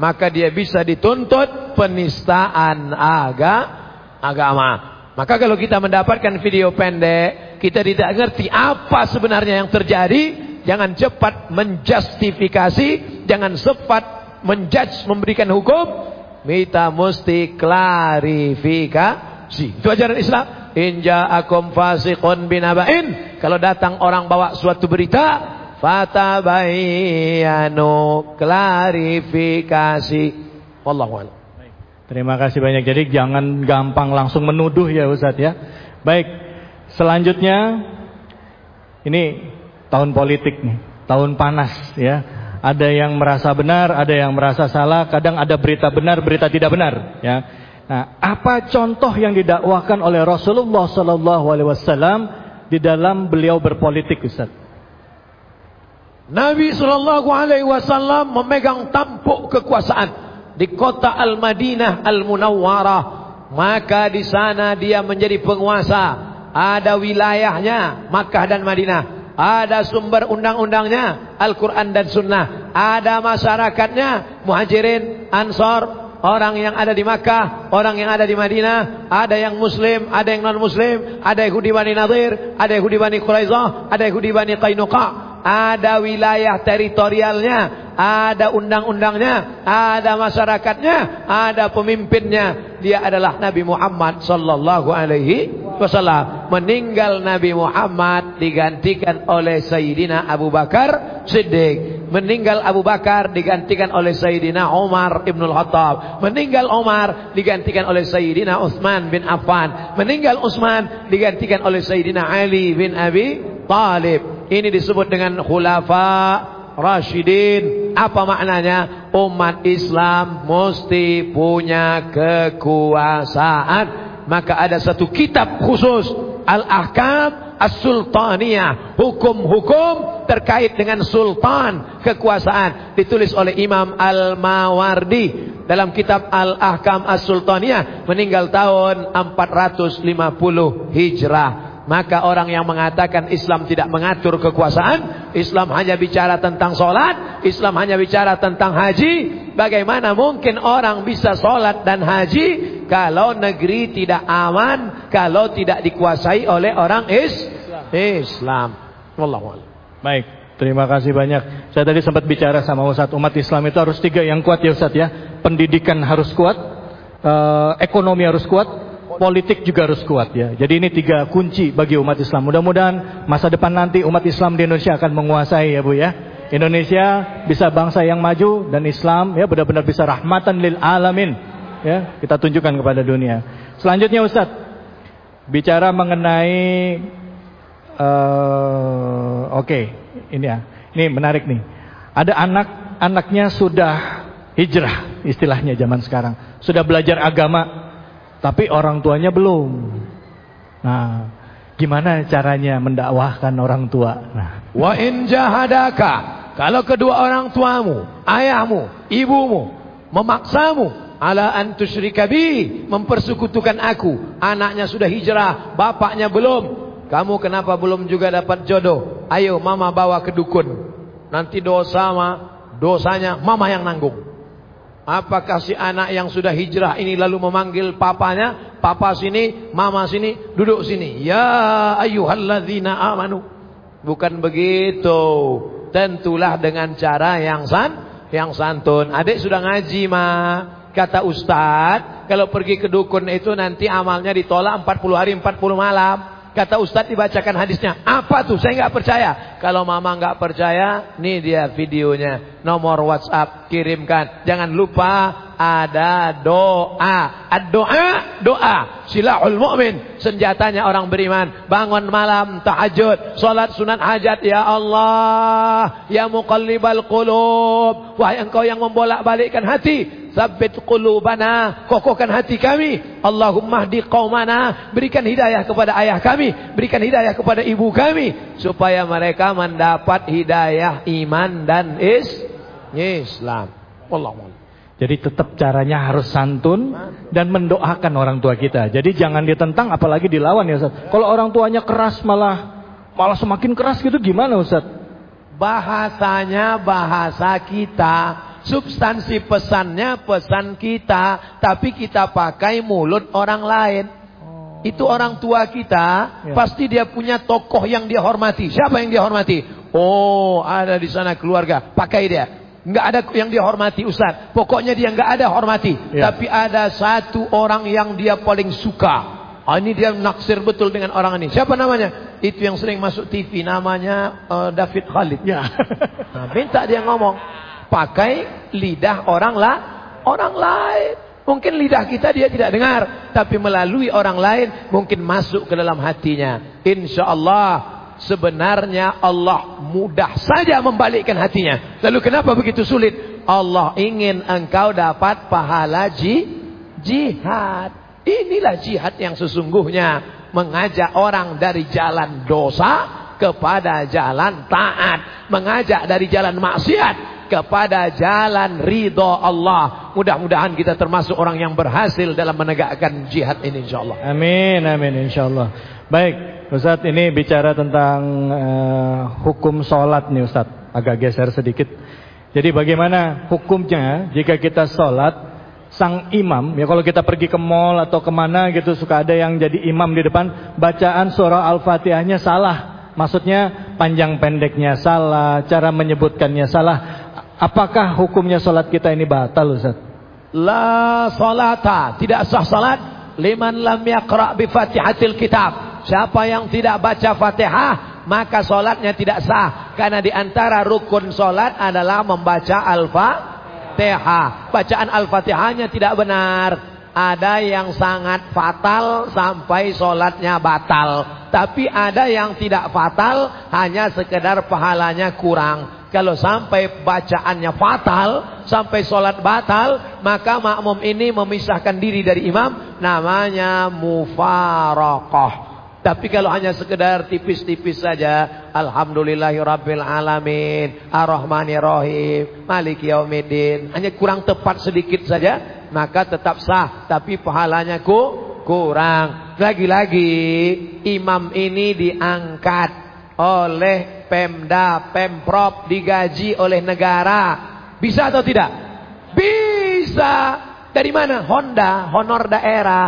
maka dia bisa dituntut penistaan aga, agama. Maka kalau kita mendapatkan video pendek, kita tidak ngerti apa sebenarnya yang terjadi, Jangan cepat menjustifikasi, jangan cepat menjudge, memberikan hukum. Kita mesti klarifikasi. Itu ajaran Islam. Inja akum fasiqun binaba'in. Kalau datang orang bawa suatu berita, fatabayanu klarifikasi. Wallahu a'lam. Terima kasih banyak. Jadi jangan gampang langsung menuduh ya Ustaz ya. Baik. Selanjutnya ini tahun politik nih, tahun panas ya. Ada yang merasa benar, ada yang merasa salah, kadang ada berita benar, berita tidak benar ya. Nah, apa contoh yang didakwahkan oleh Rasulullah sallallahu alaihi wasallam di dalam beliau berpolitik Ustaz? Nabi sallallahu alaihi wasallam memegang tampuk kekuasaan di kota Al-Madinah Al-Munawwarah. Maka di sana dia menjadi penguasa. Ada wilayahnya Makkah dan Madinah. Ada sumber undang-undangnya Al-Quran dan Sunnah. Ada masyarakatnya Muhajirin, Ansor, orang yang ada di Makkah, orang yang ada di Madinah, ada yang Muslim, ada yang non-Muslim, ada Yahudi Bani Nadir, ada Yahudi Bani Quraizah, ada Yahudi Bani Qainuqa. Ada wilayah teritorialnya, ada undang-undangnya, ada masyarakatnya, ada pemimpinnya. Dia adalah Nabi Muhammad sallallahu alaihi wasallam. Meninggal Nabi Muhammad digantikan oleh Sayyidina Abu Bakar Siddiq. Meninggal Abu Bakar digantikan oleh Sayyidina Umar Ibn Khattab. Meninggal Umar digantikan oleh Sayyidina Utsman bin Affan. Meninggal Utsman digantikan oleh Sayyidina Ali bin Abi Talib. Ini disebut dengan khulafa Rashidin. Apa maknanya? Umat Islam mesti punya kekuasaan. Maka ada satu kitab khusus. Al-Ahkam As-Sultaniyah. Hukum-hukum terkait dengan sultan kekuasaan. Ditulis oleh Imam Al-Mawardi. Dalam kitab Al-Ahkam As-Sultaniyah. Meninggal tahun 450 Hijrah. Maka orang yang mengatakan Islam tidak mengatur kekuasaan, Islam hanya bicara tentang sholat, Islam hanya bicara tentang haji. Bagaimana mungkin orang bisa sholat dan haji kalau negeri tidak aman, kalau tidak dikuasai oleh orang is Islam. Wallahu a'lam. Baik, terima kasih banyak. Saya tadi sempat bicara sama Ustaz, umat Islam itu harus tiga yang kuat ya Ustaz ya. Pendidikan harus kuat, eh, ekonomi harus kuat, politik juga harus kuat ya. Jadi ini tiga kunci bagi umat Islam. Mudah-mudahan masa depan nanti umat Islam di Indonesia akan menguasai ya Bu ya. Indonesia bisa bangsa yang maju dan Islam ya benar-benar bisa rahmatan lil alamin ya. Kita tunjukkan kepada dunia. Selanjutnya Ustaz bicara mengenai uh, oke, okay, ini ya. Ini menarik nih. Ada anak anaknya sudah hijrah istilahnya zaman sekarang. Sudah belajar agama tapi orang tuanya belum. Nah, gimana caranya mendakwahkan orang tua. Nah, Wa in jahadaka kalau kedua orang tuamu, ayahmu, ibumu memaksamu ala an tusyrika bi, mempersekutukan aku. Anaknya sudah hijrah, bapaknya belum. Kamu kenapa belum juga dapat jodoh? Ayo mama bawa ke dukun. Nanti dosa ma, dosanya mama yang nanggung. Apakah si anak yang sudah hijrah ini lalu memanggil papanya, papa sini, mama sini, duduk sini. Ya ayyuhalladzina amanu. Bukan begitu. Tentulah dengan cara yang san, yang santun. Adik sudah ngaji ma. Kata Ustaz, kalau pergi ke dukun itu nanti amalnya ditolak 40 hari 40 malam. Kata Ustaz dibacakan hadisnya. Apa tuh? Saya nggak percaya. Kalau mama nggak percaya, nih dia videonya. Nomor WhatsApp kirimkan. Jangan lupa ada doa. Ad-doa, doa. Silahul mu'min. Senjatanya orang beriman. Bangun malam, tahajud. Salat sunat hajat. Ya Allah. Ya muqallibal qulub. Wahai engkau yang membolak-balikkan hati. Sabbit qulubana. Kokohkan hati kami. Allahumma hdi qaumana. Berikan hidayah kepada ayah kami. Berikan hidayah kepada ibu kami. Supaya mereka mendapat hidayah iman dan is Islam. Wallahu jadi tetap caranya harus santun dan mendoakan orang tua kita. Jadi jangan ditentang apalagi dilawan ya Ustaz. Kalau orang tuanya keras malah malah semakin keras gitu gimana Ustaz? Bahasanya bahasa kita, substansi pesannya pesan kita, tapi kita pakai mulut orang lain. Itu orang tua kita, Ya. pasti dia punya tokoh yang dia hormati. Siapa yang dia hormati? Oh, ada di sana keluarga, pakai dia. Enggak ada yang dia hormati Ustaz. Pokoknya dia enggak ada hormati, Ya. tapi ada satu orang yang dia paling suka. Ah, ini dia naksir betul dengan orang ini. Siapa namanya? Itu yang sering masuk TV namanya eh, David Khalid. Ya. Nah, minta dia ngomong. Pakai lidah orang lah, orang lain. Mungkin lidah kita dia tidak dengar, tapi melalui orang lain mungkin masuk ke dalam hatinya. Insya Allah sebenarnya Allah mudah saja membalikkan hatinya. Lalu kenapa begitu sulit? Allah ingin engkau dapat pahala ji, jihad. Inilah jihad yang sesungguhnya mengajak orang dari jalan dosa kepada jalan taat, mengajak dari jalan maksiat kepada jalan ridho Allah. Mudah-mudahan kita termasuk orang yang berhasil dalam menegakkan jihad ini insyaallah. Amin, amin insyaallah. Baik, Ustaz ini bicara tentang eh, hukum sholat nih Ustaz. Agak geser sedikit. Jadi bagaimana hukumnya jika kita sholat sang imam ya kalau kita pergi ke mall atau ke mana gitu suka ada yang jadi imam di depan bacaan surah al-fatihahnya salah maksudnya panjang pendeknya salah cara menyebutkannya salah apakah hukumnya sholat kita ini batal Ustaz? La salata, tidak sah salat liman lam yaqra bi Fatihatil Kitab. Siapa yang tidak baca Fatihah, maka salatnya tidak sah karena di antara rukun salat adalah membaca Al-Fatihah. Bacaan Al-Fatihahnya tidak benar. Ada yang sangat fatal sampai salatnya batal. Tapi ada yang tidak fatal hanya sekedar pahalanya kurang. Kalau sampai bacaannya fatal, sampai sholat batal, maka makmum ini memisahkan diri dari imam, namanya mufarokoh. Tapi kalau hanya sekedar tipis-tipis saja, Alhamdulillahirabbil alamin, Ar-Rahmanirrahim, Maliki yaumiddin, hanya kurang tepat sedikit saja, maka tetap sah, tapi pahalanya ku kurang. Lagi-lagi imam ini diangkat oleh Pemda, Pemprov, digaji oleh negara. Bisa atau tidak? Bisa. Dari mana? Honda, honor daerah.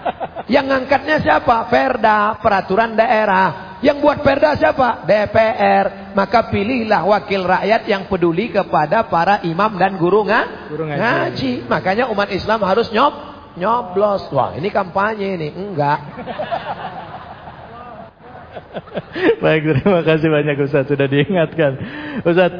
(laughs) Yang ngangkatnya siapa? Perda, peraturan daerah. Yang buat perda siapa? DPR. Maka pilihlah wakil rakyat yang peduli kepada para imam dan guru, nga? Guru ngaji. ngaji. Makanya umat Islam harus nyob nyoblos. Wah, ini kampanye ini. Enggak. (laughs) Baik, terima kasih banyak Ustaz sudah diingatkan. Ustaz,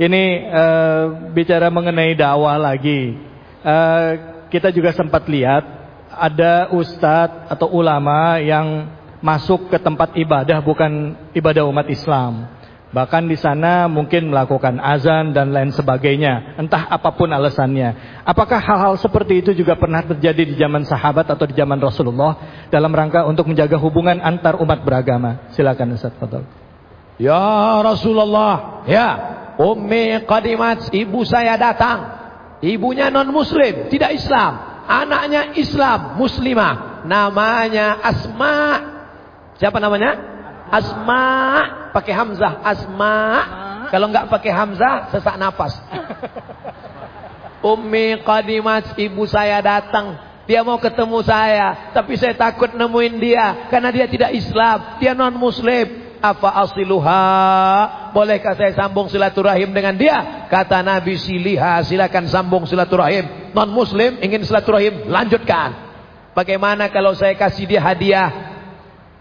ini eh, bicara mengenai dakwah lagi. Eh, kita juga sempat lihat ada ustadz atau ulama yang masuk ke tempat ibadah bukan ibadah umat Islam. Bahkan di sana mungkin melakukan azan dan lain sebagainya. Entah apa pun alasannya. Apakah hal-hal seperti itu juga pernah terjadi di zaman sahabat atau di zaman Rasulullah dalam rangka untuk menjaga hubungan antar umat beragama? Silakan Ustaz Fadl. Ya Rasulullah, ya Ummi Qadimat, ibu saya datang. Ibunya non muslim, tidak Islam. Anaknya Islam, muslimah. Namanya Asma. Siapa namanya? Asma pakai hamzah. Asma kalau enggak pakai hamzah sesak nafas Ummi Qadimat ibu saya datang. Dia mau ketemu saya tapi saya takut nemuin dia. Karena dia tidak Islam dia non muslim apa asiluha? Bolehkah saya sambung silaturahim dengan dia? Kata Nabi siliha. Silakan sambung silaturahim. Non muslim ingin silaturahim lanjutkan. Bagaimana kalau saya kasih dia hadiah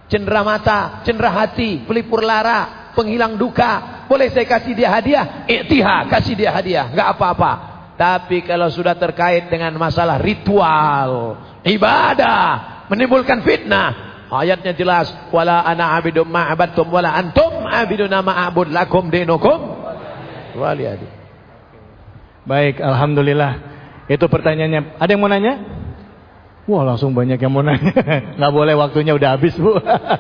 Cendera mata, cendera hati, pelipur lara, penghilang duka. Boleh saya kasih dia hadiah? Iktiha, kasih dia hadiah. Enggak apa-apa. Tapi kalau sudah terkait dengan masalah ritual, ibadah, menimbulkan fitnah. Ayatnya jelas, wala ana abidum ma'abadtum wala antum abiduna ma'abud lakum dinukum waliyadi. Baik, alhamdulillah. Itu pertanyaannya. Ada yang mau nanya? Wah langsung banyak yang mau nanya. (laughs) Nggak boleh waktunya udah habis bu.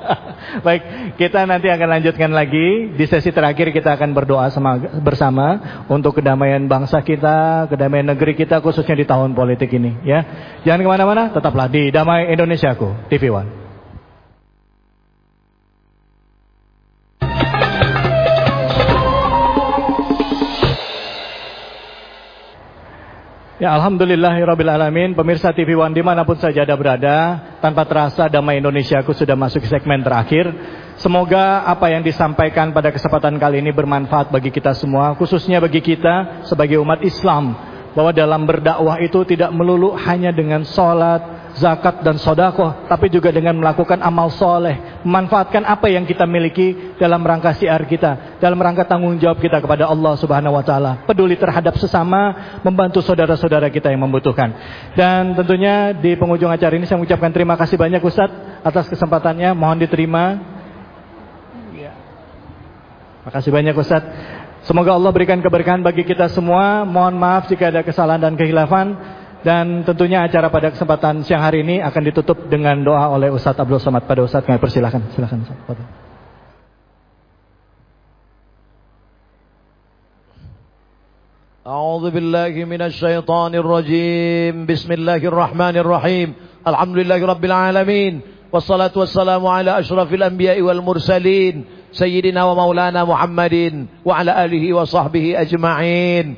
(laughs) Baik, kita nanti akan lanjutkan lagi. Di sesi terakhir kita akan berdoa sama, bersama. Untuk kedamaian bangsa kita, kedamaian negeri kita khususnya di tahun politik ini. ya. Jangan ke mana-mana, tetaplah di Damai Indonesiaku, TV One. Ya Alhamdulillahirrabbilalamin Pemirsa TV One di mana pun saja ada berada Tanpa terasa Damai Indonesia aku sudah masuk segmen terakhir. Semoga apa yang disampaikan pada kesempatan kali ini bermanfaat bagi kita semua Khususnya bagi kita sebagai umat Islam Bahwa dalam berdakwah itu tidak melulu hanya dengan sholat zakat dan sodakoh, tapi juga dengan melakukan amal soleh, memanfaatkan apa yang kita miliki dalam rangka siar kita, dalam rangka tanggung jawab kita kepada Allah Subhanahu Wa Taala, peduli terhadap sesama, membantu saudara-saudara kita yang membutuhkan. Dan tentunya di penghujung acara ini saya mengucapkan terima kasih banyak Ustadz atas kesempatannya, mohon diterima. Terima kasih banyak Ustadz. Semoga Allah berikan keberkahan bagi kita semua. Mohon maaf jika ada kesalahan dan kehilafan. Dan tentunya acara pada kesempatan siang hari ini akan ditutup dengan doa oleh Ustadz Abdul Somad. Pada Ustadz kami persilahkan. Silahkan Ustadz. أعوذ بالله من الشيطان الرجيم بسم الله الرحمن الرحيم الحمد لله رب العالمين والصلاة والسلام على أشرف الأنبياء والمرسلين سيدنا ومولانا محمد وعلى آله وصحبه أجمعين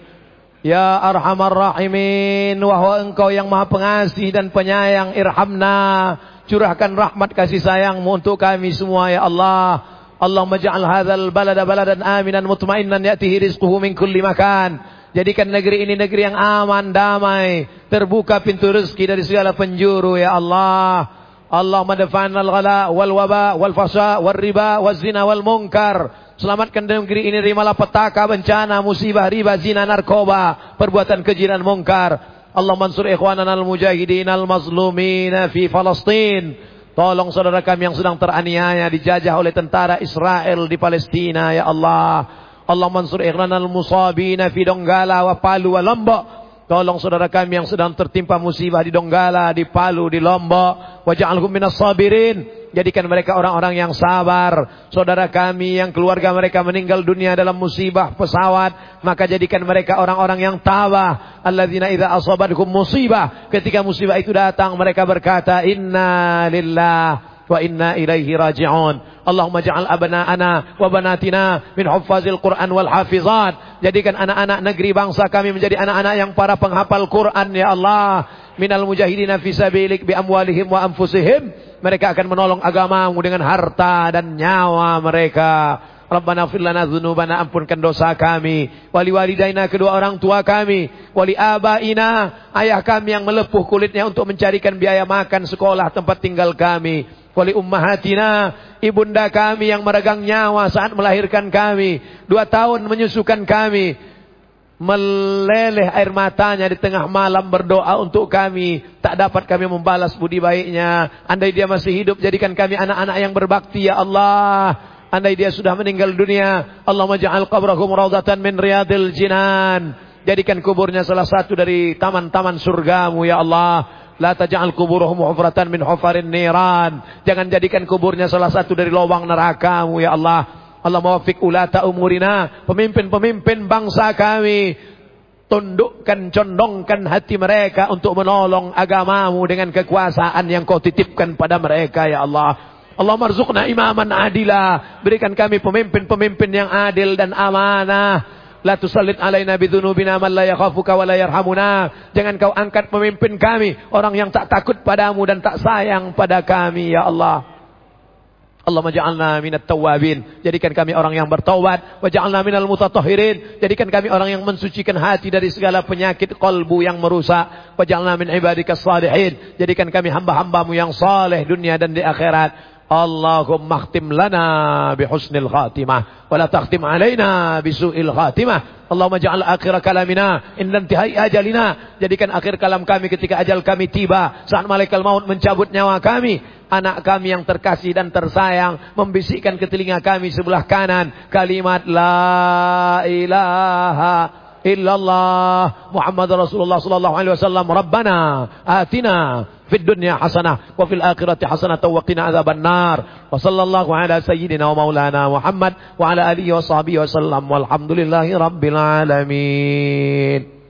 Ya arhamar rahimin Wahwa engkau yang maha pengasih dan penyayang Irhamna Curahkan rahmat kasih sayangmu untuk kami semua ya Allah. Allahumma ja'al hadzal balada baladan aminan mutmainnan ya'tihi rizquhu min kulli makan. Jadikan negeri ini negeri yang aman, damai Terbuka pintu rezeki dari segala penjuru ya Allah. Allahumma dafa'an al-ghala wal waba wal fasa wal riba wal zina wal munkar Selamatkan negeri ini terimalah petaka, bencana, musibah, riba, zina, narkoba, perbuatan kejiran mungkar. Allah mansur ikhwanana al-mujahidin al-mazlumin fi Palestin. Tolong saudara kami yang sedang teraniaya dijajah oleh tentara Israel di Palestina ya Allah. Allah mansur ikhwanana al-musabin fi Donggala wa Palu wa Lombok. Tolong saudara kami yang sedang tertimpa musibah di Donggala, di Palu, di Lombok. Waj'alhum minas sabirin. Jadikan mereka orang-orang yang sabar. Saudara kami yang keluarga mereka meninggal dunia dalam musibah pesawat. Maka jadikan mereka orang-orang yang tabah. Alladzina idha asabatkum musibah. Ketika musibah itu datang mereka berkata. Inna lillah wa inna ilaihi raji'un. Allahumma ja'al abna'ana wa banatina min huffazil Qur'an wal hafizat. Jadikan anak-anak negeri bangsa kami menjadi anak-anak yang para penghafal Qur'an ya Allah. Minal mujahidina fi sabilik bi amwalihim wa anfusihim. Mereka akan menolong agamamu dengan harta dan nyawa mereka. Rabbana fir lana dzunubana ampunkan dosa kami, wali walidaina kedua orang tua kami, wali abaina ayah kami yang melepuh kulitnya untuk mencarikan biaya makan sekolah tempat tinggal kami, wali ummahatina ibunda kami yang meregang nyawa saat melahirkan kami, dua tahun menyusukan kami, meleleh air matanya di tengah malam berdoa untuk kami. Tak dapat kami membalas budi baiknya. Andai dia masih hidup, jadikan kami anak-anak yang berbakti, Ya Allah. Andai dia sudah meninggal dunia, Allahumma ja'al qabrahum rawdatan min riyadil jinan. Jadikan kuburnya salah satu dari taman-taman surgamu ya Allah. La taj'al kuburahum hufratan min hufarin niran. Jangan jadikan kuburnya salah satu dari lubang nerakamu ya Allah. Allah mawafik ulata umurina, pemimpin-pemimpin bangsa kami. Tundukkan, condongkan hati mereka untuk menolong agamamu dengan kekuasaan yang kau titipkan pada mereka ya Allah. Allah marzuqna imaman adila. Berikan kami pemimpin-pemimpin yang adil dan amanah. La tusallit alaina bidhunubina man la yakhafuka wa la yarhamuna. Jangan kau angkat pemimpin kami. Orang yang tak takut padamu dan tak sayang pada kami ya Allah. Allah maj'alna minat tawabin. Jadikan kami orang yang bertaubat. Waj'alna minal mutatahhirin. Jadikan kami orang yang mensucikan hati dari segala penyakit kalbu yang merusak. Waj'alna min ibadikas salihin. Jadikan kami hamba-hambamu yang saleh dunia dan di akhirat. Allahumma khtim lana bihusnil khatimah. Wa la takhtim alaina bisu'il khatimah. Allahumma ja'al akhir kalamina inda intihai ajalina. Jadikan akhir kalam kami ketika ajal kami tiba. Saat malaikat maut mencabut nyawa kami. Anak kami yang terkasih dan tersayang. Membisikkan ke telinga kami sebelah kanan. Kalimat La ilaha illallah Muhammad Rasulullah sallallahu alaihi wasallam Rabbana atina fid dunya hasanah wa fil akhirati hasanah wa qina adzaban nar wa sallallahu ala sayyidina wa maulana Muhammad wa ala alihi wa sahbihi wasallam walhamdulillahi rabbil alamin